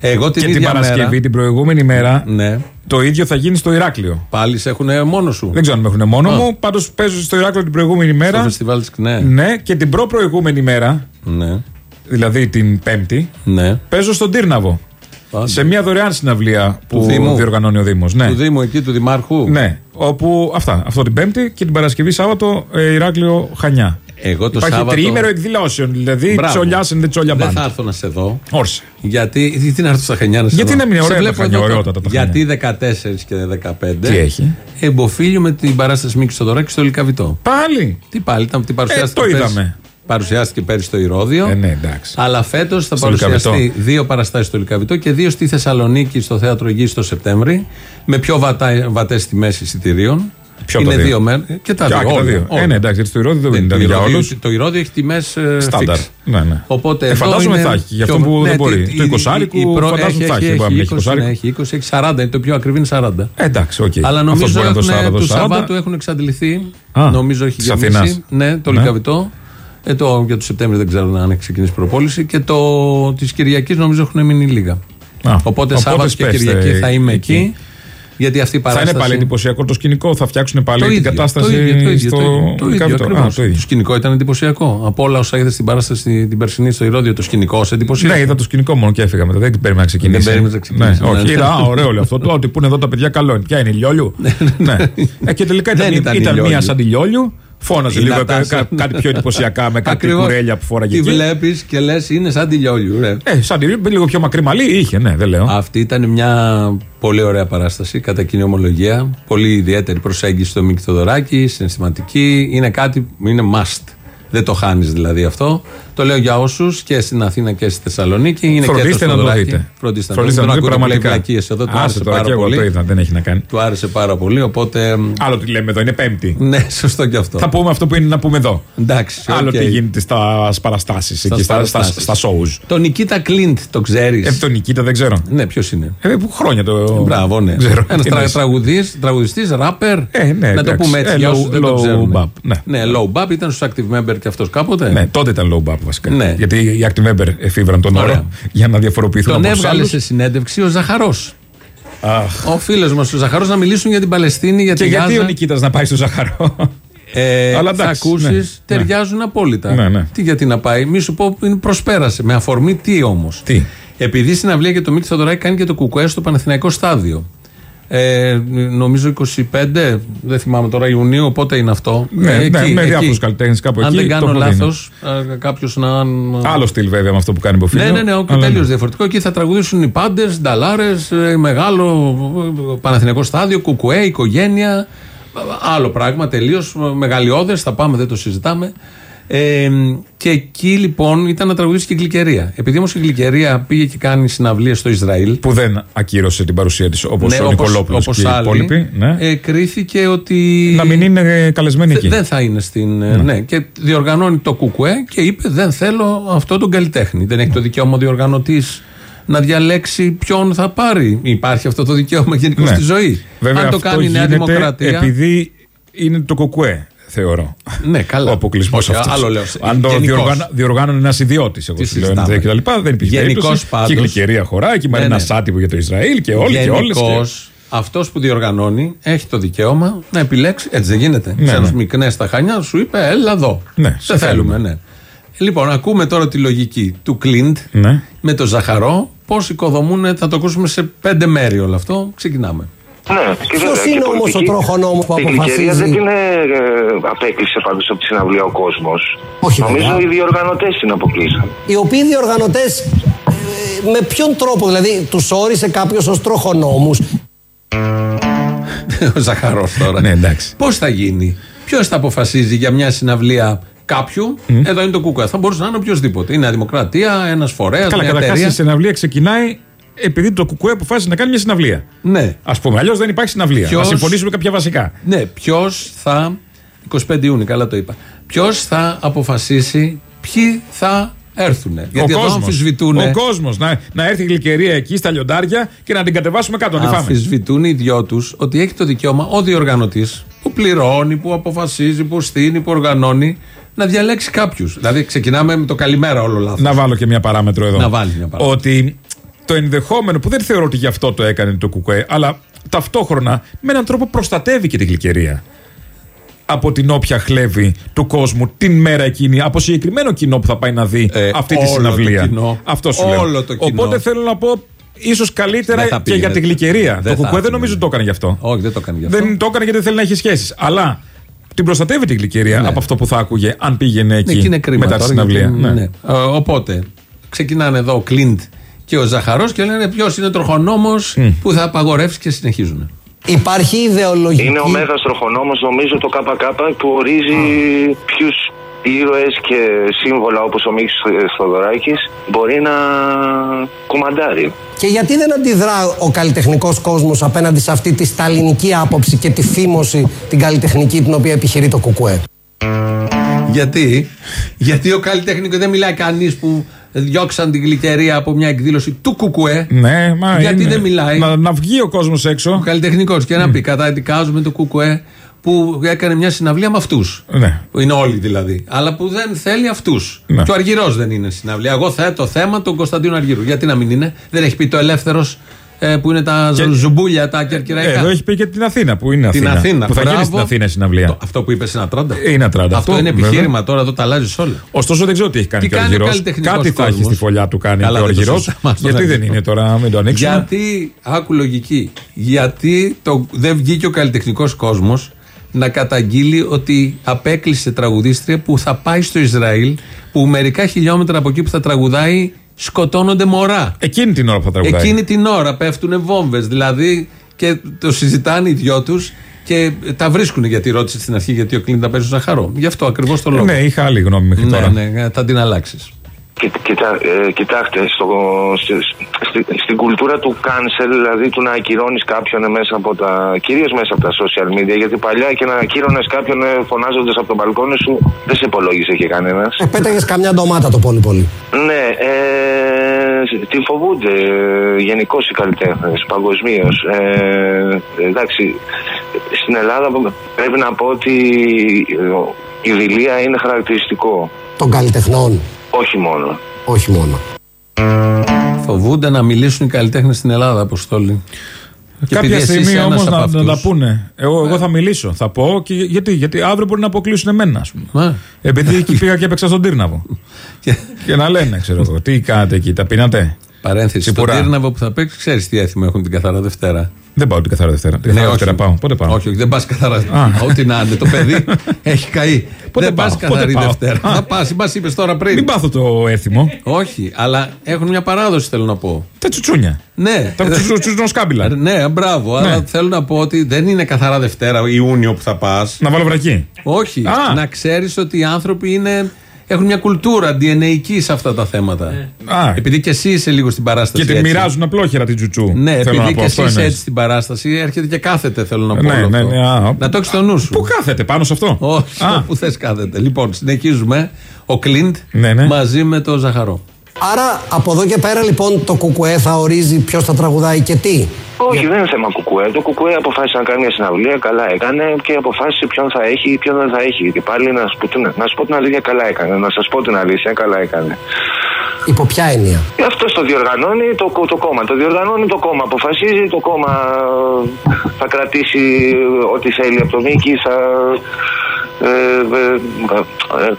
Εγώ την Και την ίδια Παρασκευή, μέρα. την προηγούμενη μέρα, Ναι. το ίδιο θα γίνει στο Ηράκλειο. Πάλι σε έχουν μόνο σου. Δεν ξέρω αν με έχουν μόνο Α. μου. Πάντως παίζω στο Ηράκλειο την προηγούμενη Στο μέρα. φεστιβάλ τη ΚΝΕ. Ναι, και την προ-προηγούμενη μέρα, Ναι. δηλαδή την Πέμπτη, Ναι. παίζω στον Τύρναβο. Άντε. Σε μια δωρεάν συναυλία που Δήμου. διοργανώνει ο Δήμος. Ναι. Του Δήμου εκεί, του Δημάρχου. ναι. Όπου αυτά. Αυτό την Πέμπτη και την Παρασκευή Σάββατο ε, Ηράκλειο Χανιά. Εγώ το Υπάρχει Σάββατο. τριήμερο εκδηλώσεων. Δηλαδή Μπράβο. τσολιάς and the τσόλια Δεν band. θα έρθω να σε δω. Όρσε. Γιατί. Γιατί να έρθω στα Χανιά να σε Γιατί δω; να μην είναι Σε ωραία τα βλέπω Χανιά, εδώ το- ωραιότατα τα Γιατί 14 και 15. Τι έχει; Εμποφίλιο με την παράσταση Μίκης Θοδωράκη στο Λικαβιτό. Πάλι; Τι πάλι, ήταν, την παρουσιάστηκε Ε, το πέρσι- είδαμε. Παρουσιάστηκε πέρυσι στο Ηρόδιο. Ε, ναι, εντάξει. Αλλά φέτος θα Στο παρουσιαστεί Λυκαβητό. δύο παραστάσεις στο Λικαβιτό και δύο στη Θεσσαλονίκη στο Θέατρο Γη το Σεπτέμβρη. Με πιο βατές τιμές εισιτηρίων. Ποιο Είναι τα δύο; δύο μέρε. Και τα Και, α, δύο. και τα όλα, δύο. όλα. Ε, ναι, εντάξει, γιατί στο Ηρώδιο δεν Δεν- ήταν το για Ηρώδιο- όλους. Το Ηρώδιο έχει τιμέ Στάνταρ. Ναι, ναι. Οπότε Ε, εδώ φαντάζομαι είναι θα έχει, για πιο- αυτόν που ναι, δεν μπορεί. τι- Το η- 20άρικου η προ- φαντάζομαι έχει- θα έχει, έχει- μπορεί να έχει έχει 20, 20άρικου. ναι, Έχει 20, έχει 40, είναι το πιο ακριβή είναι 40. Ε, εντάξει, οκ. Αλλά Αυτός νομίζω μπορεί να το έχουν, 40, του 40. Σαββάτου έχουν εξαντληθεί. Α, νομίζω έχει της γεμίσει. Αθήνας. Ναι, το Ναι. Λικαβιτό. Ε, το, για το Σεπτέμβριο δεν ξέρω αν έχει ξεκινήσει προπόληση. Και το της Κυριακής νομίζω έχουν μείνει λίγα. Α, Οπότε οπότε Σάββατος και σπέστε Κυριακή θα είμαι εκεί. εκεί. Γιατί αυτή η Θα παράσταση. είναι πάλι εντυπωσιακό το σκηνικό, θα φτιάξουν πάλι το την ίδιο, κατάσταση το ίδιο, το ίδιο, στο το ίδιο, το ίδιο, Λυκαβητό. ακριβώς. Α, το ίδιο. Το σκηνικό ήταν εντυπωσιακό. Από όλα όσα είδες στην παράσταση την περσινή στο Ηρόδιο, το σκηνικό σε εντυπωσιακό. Ναι, είδα το σκηνικό μόνο και έφυγα μετά. Δεν περίμενα να ξεκινήσει. Δεν περίμενες να ξεκινήσει, Ναι, όχι, ναι. είδα, α, ωραίο όλο αυτό. Το ότι που είναι εδώ τα παιδιά καλό είναι. Ποια είναι η Λιόλιου; ναι. Ε, και τελικά Δεν ήταν, ήταν η ήταν Λιόλιου. μία σαν τη Λιόλιου Φώναζε Η λίγο Νατάσα. κα- κάτι πιο εντυπωσιακά με κάτι Ακριβώς. κουρέλια που φόραγε Τη εκεί. βλέπεις και λες, είναι σαν τη λιόλιου, ρε. Ε, σαν τη λίγο πιο μακρύ μαλλί είχε, ναι, δεν λέω. Αυτή ήταν μια πολύ ωραία παράσταση, κατά κοινή ομολογία. Πολύ ιδιαίτερη προσέγγιση στο Μίκη Θοδωράκη, συναισθηματική. Είναι κάτι, είναι must. Δεν το χάνεις δηλαδή αυτό. Το λέω για όσους και στην Αθήνα και στη Θεσσαλονίκη. Είναι Φροντίστε και να το Θοδωράκη. δείτε. Φροντίστε, Φροντίστε να να το το δείτε. δείτε Τον ακούτε πραγματικά. βλακείες εδώ. Του Άσε άρεσε τώρα πάρα και εγώ πολύ. το είδα, δεν έχει να κάνει. Του άρεσε πάρα πολύ, οπότε. Άλλο τι λέμε εδώ, είναι Πέμπτη. Ναι, σωστό και αυτό. Θα πούμε αυτό που είναι να πούμε εδώ. Εντάξει. Άλλο οκ. τι γίνεται στα παραστάσεις, Στα εκεί στα, στα, παραστάσεις. στα shows. Τον Νικήτα Κλιντ, το ξέρεις; Ε, τον Νικήτα δεν ξέρω. Ναι, ποιος είναι; Ε, που χρόνια το. Μπράβο, ναι. Ξέρω. Ένας Τι τρα, εννοείς. τραγουδιστής, ράπερ. Ε, ναι, να το εντάξει. πούμε έτσι Ε, για low- όσους δεν το low ξέρουν. bap, ναι. low bap ήταν στους active member και αυτός κάποτε. Ναι, τότε ήταν low bap βασικά. Ναι. Γιατί οι Active Member εφήβραν τον Ωραία. όρο για να διαφοροποιηθούν Τον από τους έβγαλε άλλους. σε συνέντευξη ο Ζαχαρός. Αχ. Ο φίλος μας ο Ζαχαρός να μιλήσουν για την Παλαιστίνη, για Και τη γιατί Γάζα. ο Νικήτας να πάει στο Ζαχαρό; Ε, Αλλά θα εντάξει, ακούσεις, ναι, ταιριάζουν απόλυτα. Ναι, ναι. Τι γιατί να πάει, μη σου πω είναι προσπέρασε. Με αφορμή τι όμως; Τι; Επειδή στην αυλία για το Μίκη Θοδωράκη κάνει και το κουκουέ στο Παναθηναϊκό στάδιο. Ε, νομίζω 25, δεν θυμάμαι τώρα Ιουνίου, πότε είναι αυτό; Ναι, Ε, ναι, εκεί, με εκεί. διάφορους καλλιτέχνες κάπου Αν εκεί, δεν το κάνω προτείνω. λάθος, κάποιος να. Άλλο στυλ βέβαια με αυτό που κάνει ο Ναι, ναι, ναι, όχι, τελείως διαφορετικό. Εκεί θα τραγουδήσουν οι πάντες, νταλάρες, μεγάλο ε, Παναθηναϊκό στάδιο, κουκουέ, οικογένεια. Άλλο πράγμα τελείως. Μεγαλειώδες, θα πάμε, δεν το συζητάμε. Ε, και εκεί λοιπόν ήταν να τραγουδήσει και η Γλυκερία. Επειδή όμως η Γλυκερία πήγε και κάνει συναυλίες στο Ισραήλ. Που δεν ακύρωσε την παρουσία της όπως ναι, ο Νικολόπουλος όπως και οι άλλοι, υπόλοιποι. Ναι. ε, κρίθηκε ότι. να μην είναι καλεσμένοι Δε- εκεί. Δεν θα είναι στην. ε, Ναι. Και διοργανώνει το Κουκουέ και είπε: Δεν θέλω αυτό τον καλλιτέχνη. Δεν έχει το δικαίωμα ο διοργανωτής να διαλέξει ποιον θα πάρει. Υπάρχει αυτό το δικαίωμα γενικώς Ναι. στη ζωή. Βέβαια, Αν το αυτό κάνει η Νέα γίνεται Δημοκρατία. Επειδή είναι το κοκουέ, θεωρώ. Ναι, καλά. Ο αποκλεισμός Όχι, αυτός. άλλο λέω. Αν το Γενικώς. διοργανώ- διοργάνωνε ένας ιδιώτης, εγώ Τι σου λέω συζητάμε. και τα λοιπά, δεν υπήρχε Γενικώς περίπτωση. πάντως- Και η γλυκερία χωράει, και η Μαρίνα ναι. Σάτι που για το Ισραήλ και όλοι και όλες. Γενικώς, αυτός που διοργανώνει έχει το δικαίωμα να επιλέξει. Έτσι δεν γίνεται. Ναι, Σε ναι. μικρές στα χανιά σου είπε: Έλα εδώ. Ναι, σε δεν θέλουμε, θέλουμε. ναι. Λοιπόν, ακούμε τώρα τη λογική του Κλίντ Ναι. με το Ζαχαρό. Πώς οικοδομούν, θα το ακούσουμε σε πέντε μέρη όλο αυτό. Ξεκινάμε. Ναι, και Ποιος βέβαια, είναι και όμως ο πολιτική. τροχονόμος που Η Γλυκερία αποφασίζει; δεν την ε, ε, απέκλεισε πάντως από τη συναυλία ο κόσμος. Όχι, Νομίζω βέβαια. οι διοργανωτές την αποκλείσαν. Οι οποίοι διοργανωτές με ποιον τρόπο, δηλαδή τους όρισε κάποιος ως τροχονόμους; ο Ζαχαρός τώρα. Ναι, εντάξει. Πώς θα γίνει, Ποιος θα αποφασίζει για μια συναυλία κάποιου; Εδώ είναι το Κούκα. Θα μπορούσε να είναι οποιοδήποτε. Είναι η Δημοκρατία, ένας φορέας, Καλά, μια καταρχάς εταιρεία. η συναυλία ξεκινάει επειδή το κουκουέ αποφάσισε να κάνει μια συναυλία. Ναι. Α πούμε, αλλιώς δεν υπάρχει συναυλία. Ποιος- Να συμφωνήσουμε κάποια βασικά. Ναι, ποιος θα. 25 Ιούνιου, καλά το είπα. Ποιος θα αποφασίσει ποιοι θα έρθουν. Γιατί ο εδώ κόσμος. αμφισβητούν. Ο κόσμος. Να, να έρθει η γλυκερία εκεί στα λιοντάρια και να την κατεβάσουμε κάτω. Να τη φάμε. Αμφισβητούν οι δυο τους ότι έχει το δικαίωμα ο διοργανωτής που πληρώνει, που αποφασίζει, που στείνει, που οργανώνει να διαλέξει κάποιους. Δηλαδή, ξεκινάμε με το καλημέρα όλο λάθος. Να βάλω και μια παράμετρο εδώ. Να βάλεις μια παράμετρο. Ότι το ενδεχόμενο που δεν θεωρώ ότι γι' αυτό το έκανε το κουκουέ, αλλά ταυτόχρονα με έναν τρόπο προστατεύει και την γλυκερία. Από την όποια χλέβη του κόσμου την μέρα εκείνη, από συγκεκριμένο κοινό που θα πάει να δει Ε, αυτή τη όλο το συναυλία. κοινό. Αυτό σου Όλο λέω. το κοινό. Οπότε θέλω να πω, ίσως καλύτερα Δεν θα και πήγαινε. για την γλυκερία. Δεν το θα κουκουέ δεν πήγαινε. νομίζω το έκανε γι' αυτό. Όχι, δεν το έκανε γι' αυτό. Δεν το έκανε γιατί δεν θέλει να έχει σχέσεις. Αλλά την προστατεύει την γλυκερία Ναι. από αυτό που θα άκουγε αν πήγαινε Ναι, εκεί και είναι κρίμα μετά τη τώρα, συναυλία. γιατί- Ναι. ναι. Ε, οπότε, ξεκινάνε εδώ ο Κλίντ και ο Ζαχαρός και λένε ποιος είναι τροχονόμος που θα απαγορεύσει και συνεχίζουν. Υπάρχει ιδεολογική. Είναι ο Μέγας Τροχονόμος, νομίζω το ΚΚ που ορίζει ποιους ήρωες και σύμβολα όπως ο Μίξ Θοδωράκης μπορεί να κουμαντάρει. Και γιατί δεν αντιδρά ο καλλιτεχνικός κόσμος απέναντι σε αυτή τη σταλινική άποψη και τη φήμωση την καλλιτεχνική την οποία επιχειρεί το Κουκουέ. Γιατί, γιατί ο καλλιτεχνικό δεν μιλάει κανείς που διώξαν την γλυκερία από μια εκδήλωση του Κουκουέ. Ναι, μα Γιατί είναι. δεν μιλάει. Να, να βγει ο κόσμος Ο έξω. καλλιτεχνικός και να πει καταδικάζουμε το Κουκουέ που έκανε μια συναυλία με αυτούς. Ναι. Που είναι όλοι δηλαδή. Αλλά που δεν θέλει αυτούς. Ναι. Και ο Αργυρός δεν είναι συναυλία. Εγώ θέτω θέμα τον Κωνσταντίνο Αργύρου. Γιατί να μην είναι; Δεν έχει πει το ελεύθερος που είναι τα Και- ζουμπούλια, τα κερκυραϊκά. Ε, εδώ έχει πει και την Αθήνα που είναι Την Αθήνα. Αθήνα. Που θα γίνει Μπράβο. στην Αθήνα η συναυλία. Το- αυτό που είπες είναι ατράντα. Είναι ατράντα. Αυτό, Αυτό, είναι βέβαια. επιχείρημα τώρα, εδώ τα αλλάζεις όλα. Ωστόσο δεν ξέρω τι έχει κάνει Τι και ο κάνει ο Αργυρός. καλλιτεχνικός Κάτι θα έχει κόσμος. στη φωλιά του κάνει Καλά, και ο δεν το Αργυρός. συζητάμε, αυτό Γιατί δεν δεν είναι. είναι τώρα, μην το ανοίξουμε. Γιατί, άκου λογική, γιατί το, δεν βγήκε ο καλλιτεχνικός κόσμος να καταγγείλει ότι απέκλεισε τραγουδίστρια που θα πάει στο Ισραήλ, που μερικά χιλιόμετρα από εκεί που θα τραγουδάει σκοτώνονται μωρά. Εκείνη την ώρα που θα τραγουδάει. Εκείνη την ώρα πέφτουν βόμβες. Δηλαδή και το συζητάνε οι δυο τους και τα βρίσκουν γιατί ρώτησε στην αρχή γιατί ο Κλίν τα παίζει στο Ζαχαρό. Γι' αυτό ακριβώς το λόγο. Ναι, είχα άλλη γνώμη μέχρι ναι, τώρα. ναι, θα την αλλάξεις. Κοι- κοιτά- ε, κοιτάξτε, στο, στη, στη- στην κουλτούρα του cancel, δηλαδή του να ακυρώνεις κάποιον μέσα από τα. κυρίως μέσα από τα social media, γιατί παλιά και να ακύρωνες κάποιον φωνάζοντας από τον μπαλκόνι σου, δεν σε υπολόγισε και κανένας. Ε, πέταγες καμιά ντομάτα το πολύ πολύ. Ναι, ε, τη φοβούνται γενικώς οι καλλιτέχνες παγκοσμίως. Ε, εντάξει, στην Ελλάδα πρέπει να πω ότι ε, η δηλία είναι χαρακτηριστικό. Των καλλιτεχνών. Όχι μόνο. Όχι μόνο. Φοβούνται να μιλήσουν οι καλλιτέχνες στην Ελλάδα, Αποστόλη. Και επειδή Κάποια εσύ στιγμή είσαι ένας όμω από να, να αυτούς. τα πούνε. Εγώ, εγώ θα μιλήσω. Θα πω. Και, γιατί, γιατί αύριο μπορεί να αποκλείσουν εμένα, ας πούμε. Ναι. Επειδή εκεί πήγα και έπαιξα στον Τύρναβο. και να λένε, ξέρω εγώ, τι κάνατε εκεί, τα πίνατε; Παρένθεση. Στον Σιπουρά. Τύρναβο που θα παίξεις, ξέρεις τι έθιμο έχουν την καθαρά Δευτέρα. Δεν πάω την καθαρά Δευτέρα. Την καθαρά Ναι, Δευτέρα πάω. Πότε πάω; Όχι, όχι, δεν πας καθαρά. Ό,τι να είναι. Το παιδί έχει καεί. Πότε δεν πάω, πα πότε καθαρή πάω; Δευτέρα. Α. Θα πας, μας είπες τώρα πριν. Μην πάθω το έθιμο. Όχι, αλλά έχουν μια παράδοση θέλω να πω. Τα τσουτσούνια. Ναι. Τα τσουτσου- τσουτσουνοσκάμπηλα. Ναι, μπράβο. Ναι. Αλλά θέλω να πω ότι δεν είναι καθαρά Δευτέρα Ιούνιο που θα πας. Να βάλω βρακί. Όχι. Α. Να ξέρεις ότι οι άνθρωποι είναι, έχουν μια κουλτούρα DNA σε αυτά τα θέματα. Α. Επειδή και εσύ είσαι λίγο στην παράσταση. Και την έτσι. μοιράζουν απλόχερα την τσουτσού. Ναι, Θέλω επειδή να και πω, εσύ αυτό είσαι εννοείς. έτσι στην παράσταση, έρχεται και κάθεται, θέλω να πω. Ναι, όλο ναι, αυτό. ναι, α. Να το έχεις στο νου σου. Πού κάθεται, πάνω σε αυτό; Όχι, Α. όπου θες κάθεται. Λοιπόν, συνεχίζουμε. Ο Κλίντ Ναι, ναι. μαζί με το Ζαχαρό. Άρα από εδώ και πέρα λοιπόν το κουκουέ θα ορίζει ποιος θα τραγουδάει και τι; Όχι, δεν είναι θέμα κουκουέ. Το κουκουέ αποφάσισε να κάνει μια συναυλία, καλά έκανε και αποφάσισε ποιον θα έχει ή ποιον δεν θα έχει. Και πάλι να σου, πω, την- να σου πω την αλήθεια, καλά έκανε. Να σας πω την αλήθεια, καλά έκανε. Υπό ποια έννοια; Αυτό το διοργανώνει το, κο- το κόμμα. Το διοργανώνει το κόμμα. Αποφασίζει το κόμμα ε, θα κρατήσει ό,τι θέλει από το Μίκη. Θα. Ε, ε, ε, ε,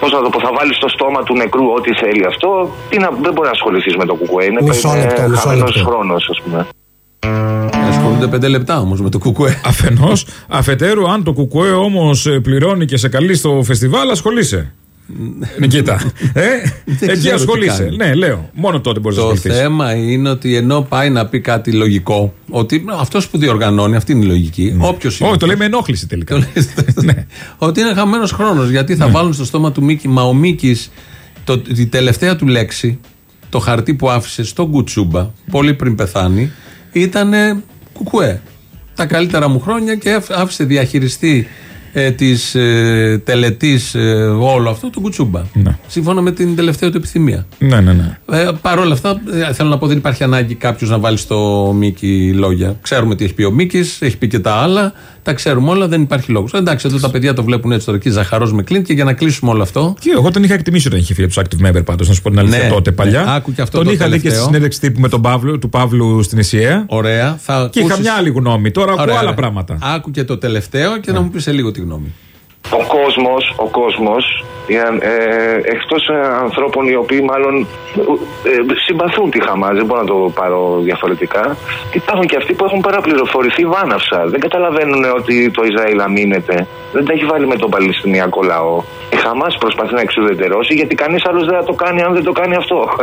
πώς να το πω, θα βάλεις στο στόμα του νεκρού ό,τι θέλει αυτό. Τι να, δεν μπορεί να ασχοληθείς με το κουκουέ. Είναι, Μισό είναι λεπτό, μισό χαμένος λεπτό. χρόνος, ας πούμε. Ασχολούνται πέντε λεπτά όμως με το κουκουέ. Αφενός, αφετέρου, αν το κουκουέ όμως πληρώνει και σε καλεί στο φεστιβάλ, ασχολείσαι. Νικήτα. Ε, εκεί ξέρω τι ασχολείσαι. κάνει. Ναι, λέω. Μόνο τότε μπορείς να Το ασχοληθείς. θέμα είναι ότι ενώ πάει να πει κάτι λογικό, ότι αυτός που διοργανώνει, αυτή είναι η λογική. Όποιος είναι. Όχι, το λέει με ενόχληση τελικά. Ναι. Ότι είναι χαμένος χρόνος. Γιατί θα βάλουν στο στόμα του Μίκη, μα ο Μίκης, η τελευταία του λέξη, το χαρτί που άφησε στον Κουτσούμπα, πολύ πριν πεθάνει, ήταν κουκουέ. Τα καλύτερα μου χρόνια και άφ- άφησε διαχειριστή ε, της ε, τελετής όλο αυτό τον Κουτσούμπα. Ναι. Σύμφωνα με την τελευταία του επιθυμία. Ναι, ναι, ναι. Ε, Παρ' όλα αυτά, ε, θέλω να πω δεν υπάρχει ανάγκη κάποιος να βάλει στο Μίκη λόγια. Ξέρουμε τι έχει πει ο Μίκης, έχει πει και τα άλλα. Τα ξέρουμε όλα, δεν υπάρχει λόγος. Εντάξει, εδώ τα παιδιά το βλέπουν έτσι τώρα εκεί, ζαχαρός με κλίν και για να κλείσουμε όλο αυτό. Και εγώ τον είχα εκτιμήσει όταν είχε φύγει από τους Active Member πάντως, να σου πω την αλήθεια Ναι, τότε παλιά. ναι, άκου και αυτό τον το είχα δει και στη τελευταίο. συνέντευξη τύπου με τον Παύλο, του Παύλου στην Ισιαία. Ωραία. Θα Και είχα ακούσεις- μια άλλη γνώμη. Τώρα ακούω Ωραία, άλλα ωραία. πράγματα. Άκου και το τελευταίο και να μου πεις σε λίγο τη γνώμη. ο κόσμος, ο κόσμος ε, ε, εκτός ε, ανθρώπων οι οποίοι μάλλον ε, συμπαθούν τη Χαμάζ, δεν μπορώ να το πάρω διαφορετικά υπάρχουν και αυτοί που έχουν παραπληροφορηθεί βάναυσα δεν καταλαβαίνουν ότι το Ισραήλ αμήνεται δεν τα έχει βάλει με τον Παλαιστινιακό λαό η Χαμάς προσπαθεί να εξουδετερώσει γιατί κανείς άλλος δεν θα το κάνει αν δεν το κάνει αυτό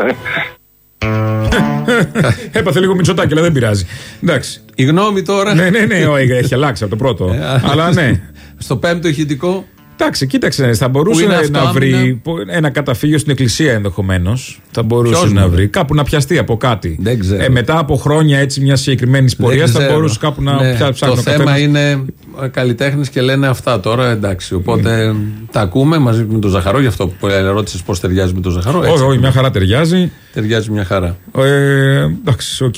Έπαθε λίγο μυτσοτάκι, αλλά δεν πειράζει. Εντάξει. Η γνώμη τώρα. ναι, ναι, ναι, ο, έχει αλλάξει από το πρώτο. Ε, αλλά ναι. Στο πέμπτο ηχητικό. Εντάξει, κοίταξε, θα μπορούσε Πού είναι να αυτό, βρει άμυνα; πο- ένα καταφύγιο στην εκκλησία ενδεχομένως. Θα μπορούσε Ποιος, να μωρέ; βρει. Κάπου να πιαστεί από κάτι. Δεν ξέρω. Ε, μετά από χρόνια έτσι μιας συγκεκριμένης πορείας Δεν θα ξέρω. μπορούσε κάπου να Ναι, πια- ψάχνει Το ο θέμα καθένας. είναι καλλιτέχνες και λένε αυτά τώρα, εντάξει. Οπότε τα ακούμε μαζί με τον Ζαχαρό, γι' αυτό που ρώτησε πώς ταιριάζει με τον Ζαχαρό. Όχι, Έτσι. όχι, μια χαρά ταιριάζει. Ταιριάζει μια χαρά. Ε, εντάξει, οκ.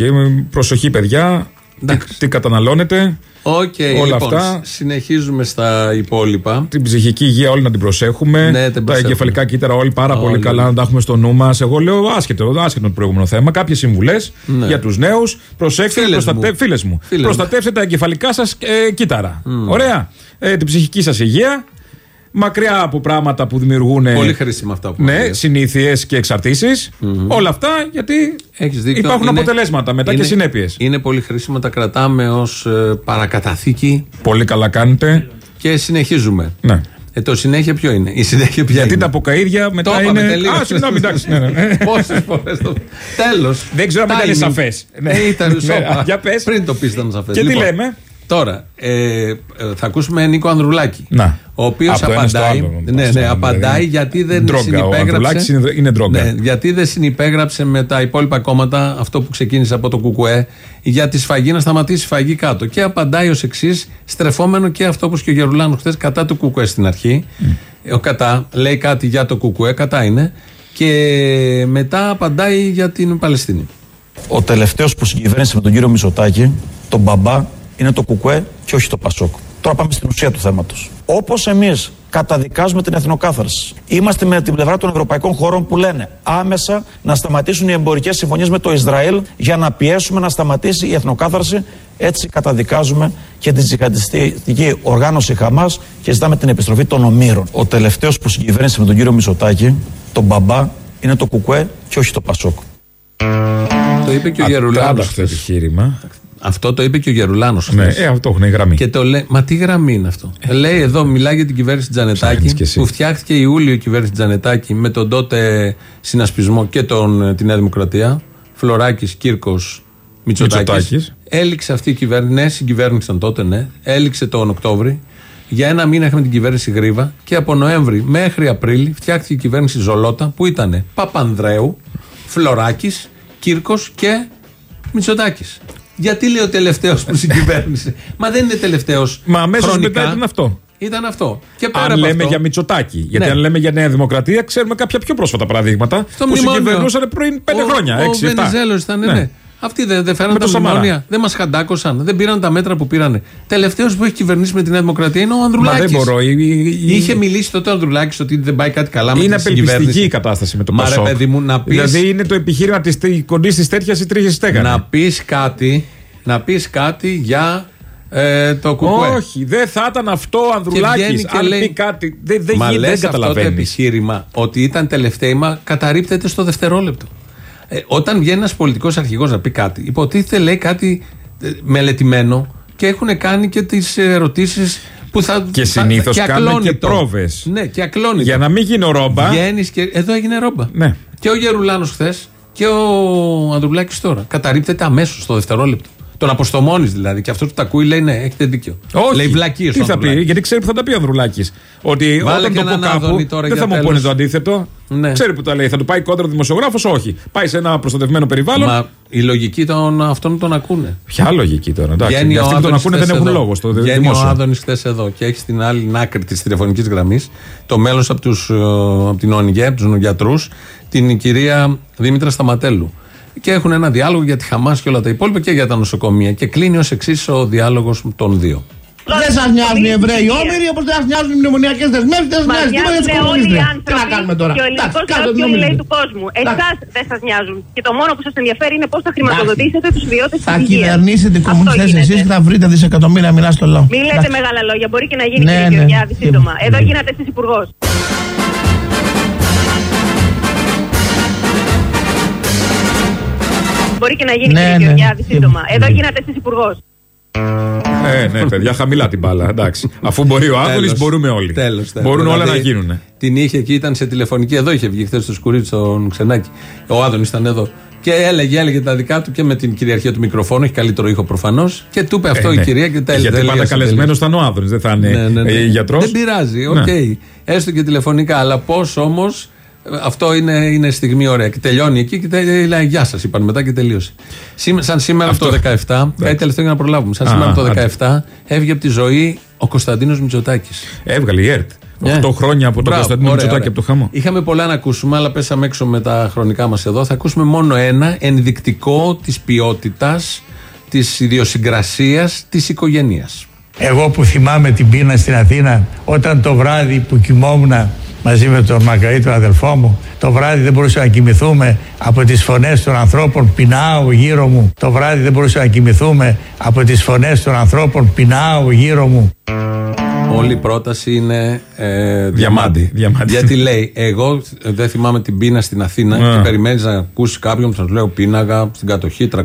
προσοχή, παιδιά. Τι, τι καταναλώνετε. Οκ, Όλα λοιπόν, αυτά. συνεχίζουμε στα υπόλοιπα. Την ψυχική υγεία όλοι να την προσέχουμε. Ναι, την τα προσέχουμε. εγκεφαλικά κύτταρα όλοι πάρα πολύ Όλοι. καλά να τα έχουμε στο νου μας. Εγώ λέω άσχετο, άσχετο με το προηγούμενο θέμα. Κάποιες συμβουλές Ναι. για τους νέους. Προσέξτε, Φίλες προστατε... μου. φίλες μου. Φίλες μου. προστατεύστε τα εγκεφαλικά σας ε, κύτταρα. Ωραία. Ε, την ψυχική σας υγεία. Μακριά από πράγματα που δημιουργούν. Πολύ χρήσιμα αυτά που Ναι, λες. συνήθειες και εξαρτήσεις. Όλα αυτά γιατί Έχεις δίκιο. υπάρχουν Είναι- αποτελέσματα μετά είναι- και συνέπειες. Είναι πολύ χρήσιμα, τα κρατάμε ως παρακαταθήκη Πολύ καλά κάνετε. και συνεχίζουμε. Ναι. Ε, το συνέχεια ποιο είναι; Η συνέχεια ποια Γιατί είναι; τα αποκαίδια μετά Το είπαμε, είναι. τελείωσε. Α, συγγνώμη, εντάξει. ναι, ναι. Πόσες φορές το. Τέλος. Δεν ξέρω αν ήταν σαφές. Ναι, ήταν σώπα. Ναι, Για πες. Πριν το πεις ήταν σαφές. Και τι λέμε; Τώρα, ε, ε, θα ακούσουμε Νίκο Ανδρουλάκη. Να. Ο οποίος Από το ένα στο απαντάει. άλλο, ναι, στο ναι, άλλο, απαντάει δηλαδή. γιατί δεν Ντρόγκα, ο Ανδρουλάκης συνυπέγραψε. είναι- είναι ντρόγκα. Ναι, γιατί δεν συνυπέγραψε με τα υπόλοιπα κόμματα αυτό που ξεκίνησε από το ΚΚΕ για τη σφαγή να σταματήσει η σφαγή κάτω. Και απαντάει ως εξής, στρεφόμενο και αυτό όπω και ο Γερουλάνος χθες κατά του ΚΚΕ στην αρχή. Ο κατά λέει κάτι για το ΚΚΕ, κατά είναι. Και μετά απαντάει για την Παλαιστίνη. Ο τελευταίος που συγκυβέρνησε με τον κύριο Μισωτάκη, τον μπαμπά, είναι το Κουκουέ και όχι το Πασόκ. Τώρα πάμε στην ουσία του θέματος. Όπως εμείς καταδικάζουμε την εθνοκάθαρση, είμαστε με την πλευρά των ευρωπαϊκών χωρών που λένε άμεσα να σταματήσουν οι εμπορικές συμφωνίες με το Ισραήλ για να πιέσουμε να σταματήσει η εθνοκάθαρση. Έτσι καταδικάζουμε και την τζιχαντιστική οργάνωση Χαμάς και ζητάμε την επιστροφή των ομήρων. Ο τελευταίος που συγκυβέρνησε με τον κύριο Μισωτάκη, τον μπαμπά, είναι το Κουκουέ και όχι το Πασόκ. Το είπε και ο Α, Γερουλάνο. άλλο αυτό το επιχείρημα. Αυτό το είπε και ο Γερουλάνος. Ναι, ε, αυτό έχουν γραμμή. Και το λέει, μα τι γραμμή είναι αυτό; λέει εδώ, μιλάει για την κυβέρνηση Ψάχνεις Τζανετάκη, κι εσύ. που φτιάχτηκε Ιούλιο η κυβέρνηση Τζανετάκη με τον τότε συνασπισμό και τον, τη Νέα Δημοκρατία. Φλωράκης, Κύρκος, Μητσοτάκης. Μητσοτάκης. Έληξε αυτή η κυβέρνηση. Ναι, συγκυβέρνησαν τότε, ναι. Έληξε τον Οκτώβρη. Για ένα μήνα είχαμε την κυβέρνηση Γρήβα και από Νοέμβρη μέχρι Απρίλη φτιάχτηκε η κυβέρνηση Ζολότα που ήταν Παπανδρέου, Φλωράκης, Κύρκος και Μητσοτάκης. Γιατί λέει ο τελευταίος που συγκυβέρνησε; Μα δεν είναι τελευταίος. Μα αμέσως μετά ήταν αυτό. Ήταν αυτό. Και πέρα Αν από λέμε αυτό, για Μητσοτάκη. Γιατί Ναι. αν λέμε για Νέα Δημοκρατία, ξέρουμε κάποια πιο πρόσφατα παραδείγματα στο που μνημόνιο. συγκυβερνούσαν πριν πέντε Ο- χρόνια. Ο έξι, εφτά. Βενιζέλος ήταν, ναι. Ναι. Αυτοί δεν, δεν φέραν Με τα το Σαμαρά. μνημόνια. Δεν μας χαντάκωσαν. Δεν πήραν τα μέτρα που πήρανε. Τελευταίος που έχει κυβερνήσει με τη Νέα Δημοκρατία είναι ο Μα Ανδρουλάκη. δεν μπορώ. Η- η- η- Είχε μιλήσει τότε ο Ανδρουλάκης ότι δεν πάει κάτι καλά με Είναι τη απελπιστική συγκυβέρνηση. η κατάσταση με το Μα ρε Πασόκ. παιδί μου, να πεις- Δηλαδή είναι το επιχείρημα της κοντή της τέτοιας ή τρίχε στέγανε. Να πεις κάτι, να πεις κάτι για ε, το κουκουέ. Όχι, δεν θα ήταν αυτό ο βγαίνει Ανδρουλάκης. και Αν λέει- πει κάτι. Δεν, δεν, Μα γίνει, λες δεν αυτό το καταλαβαίνεις. επιχείρημα ότι ήταν τελευταίημα καταρρύπτεται στο δευτερόλεπτο. Ε, όταν βγαίνει ένας πολιτικός αρχηγός να πει κάτι, υποτίθεται λέει κάτι ε, μελετημένο και έχουν κάνει και τις ερωτήσεις που θα. Και θα- συνήθως κάνουν ακλόνητο. και πρόβες. Ναι, και ακλόνητο. Για να μην γίνει ρόμπα. Βγαίνεις και. Εδώ έγινε ρόμπα. Ναι. Και ο Γερουλάνος χθες και ο Ανδρουλάκης τώρα. Καταρρύπτεται αμέσως στο δευτερόλεπτο. Τον αποστομώνει δηλαδή. Και αυτό που τα ακούει λέει ναι, έχετε δίκιο. Όχι. Λέει βλακίε. Τι θα πει, γιατί ξέρει που θα τα πει ο Ανδρουλάκης. Ότι Βάλε όταν και το πω έναν κάπου. Άδωνη τώρα δεν για θα μου τέλος. πούνε το αντίθετο. Ναι. Ξέρει που τα λέει. Θα του πάει κόντρα ο δημοσιογράφος, όχι. Πάει σε ένα προστατευμένο περιβάλλον. Μα η λογική των αυτών τον ακούνε. Ποια λογική τώρα, εντάξει. Βγαίνει Για ο αυτοί που τον Άδωνης ακούνε δεν χθες έχουν εδώ. λόγο στο Βγαίνει δημόσιο. ο Άδωνης χθες εδώ και έχει στην άλλη άκρη της τηλεφωνικής γραμμής το μέλος από, τους, ε, από την ΟΝΓΕ, από τους γιατρού, την κυρία Δήμητρα Σταματέλου. Και έχουν ένα διάλογο για τη Χαμάς και όλα τα υπόλοιπα και για τα νοσοκομεία. Και κλείνει ως εξής ο διάλογος των δύο. Δεν σας νοιάζουν οι Εβραίοι όμοιροι όπως δεν σας νοιάζουν οι μνημονιακές δεσμεύσεις. Δεν σας Μας νοιάζει τίποτα για τους νοιάζουν όλοι οι κομμουνιστές. Τι άνθρωποι να κάνουμε τώρα; Και ο ελληνικός Εντάξει, κάτω λαός την και όλοι οι λαοί ομιλία. του κόσμου. Εσάς δεν σας νοιάζουν. Και το μόνο που σας ενδιαφέρει είναι πώς θα χρηματοδοτήσετε τους ιδιώτε της Θα υγείας. κυβερνήσετε οι κομμουνιστές εσείς και θα βρείτε δισεκατομμύρια μιλά στο λαό. Μην λέτε μεγάλα λόγια. Μπορεί και να γίνει Ναι, κύριε ναι. Γεωργιάδη σύντομα. Εδώ γίνατε εσείς υπουργός. Μπορεί και να γίνει Ναι, κύριε ναι. Γεωργιάδη Τι- σύντομα. Εδώ γίνατε εσείς υπουργός. Ε, ναι, παιδιά, χαμηλά την μπάλα. Εντάξει. Αφού μπορεί ο Άδωνη, Τέλος. μπορούμε όλοι. Τέλος, τέλος. Μπορούν όλα Δηλαδή, να γίνουν. Την είχε εκεί, ήταν σε τηλεφωνική. Εδώ είχε βγει χθες στο Σκουρή στον Ξενάκη. Ο Άδωνης ήταν εδώ. Και έλεγε, έλεγε τα δικά του και με την κυριαρχία του μικροφόνου. Έχει καλύτερο ήχο προφανώς. Και του είπε αυτό Ε, η ναι. κυρία και τέλειωσε. Γιατί πάντα καλεσμένος ήταν ο Άδωνης, δεν θα είναι Ναι, ναι, ναι. γιατρός. Δεν πειράζει, οκ. Έστω και τηλεφωνικά. Αλλά πώς όμως αυτό είναι, είναι στιγμή ωραία. Και τελειώνει εκεί και τε- λέει Γεια σας, είπαν μετά και τελείωσε. Σήμε- σαν σήμερα Αυτό. το 17, κάτι τελευταίο για να προλάβουμε. Σαν Α, σήμερα το άντε. 17 έβγε από τη ζωή ο Κωνσταντίνος Μητσοτάκης. Έβγαλε η ΕΡΤ. Ναι. 8 χρόνια από τον Μπράβο, Κωνσταντίνο ωραία, Μητσοτάκη ωραία. από το χαμό. Είχαμε πολλά να ακούσουμε, αλλά πέσαμε έξω με τα χρονικά μας εδώ. Θα ακούσουμε μόνο ένα ενδεικτικό της ποιότητας, της ιδιοσυγκρασίας της οικογένειας. Εγώ που θυμάμαι την πείνα στην Αθήνα, όταν το βράδυ που κοιμόμουν μαζί με τον Μακαή, τον αδελφό μου, το βράδυ δεν μπορούσα να κοιμηθούμε από τις φωνές των ανθρώπων πεινάω γύρω μου. Το βράδυ δεν μπορούσα να κοιμηθούμε από τις φωνές των ανθρώπων πεινάω γύρω μου. Όλη η πρόταση είναι ε, Διαμάντη, διαμάντη. Γιατί λέει, εγώ ε, δεν θυμάμαι την πείνα στην Αθήνα Α. και περιμένεις να ακούσεις κάποιον που σας λέω πίναγα στην κατοχή, 300.000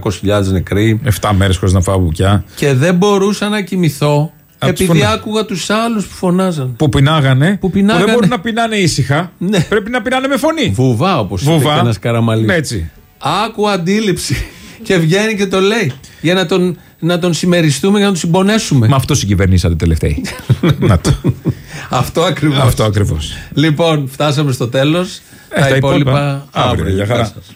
νεκροί. 7 μέρες χωρίς να φάω μπουκιά. Και δεν μπορούσα να κοιμηθώ Απ' τους επειδή φωνά- άκουγα τους άλλους που φωνάζαν. Που πεινάγανε. Που, πεινάγανε. δεν μπορούν να πεινάνε ήσυχα. Πρέπει να πεινάνε με φωνή. Βουβά, όπως είπε Βουβά. και ένας καραμαλί. Ναι, έτσι. Άκου αντίληψη. και βγαίνει και το λέει. Για να τον, να τον συμμεριστούμε, για να τον συμπονέσουμε. Με αυτό συγκυβερνήσατε τελευταίοι. να το. Αυτό ακριβώς. Αυτό ακριβώς. Λοιπόν, φτάσαμε στο τέλος. Ε, τα τα υπόλοιπα υπόλοιπα αύριο. αύριο. Γεια χαρά. Γεια σας.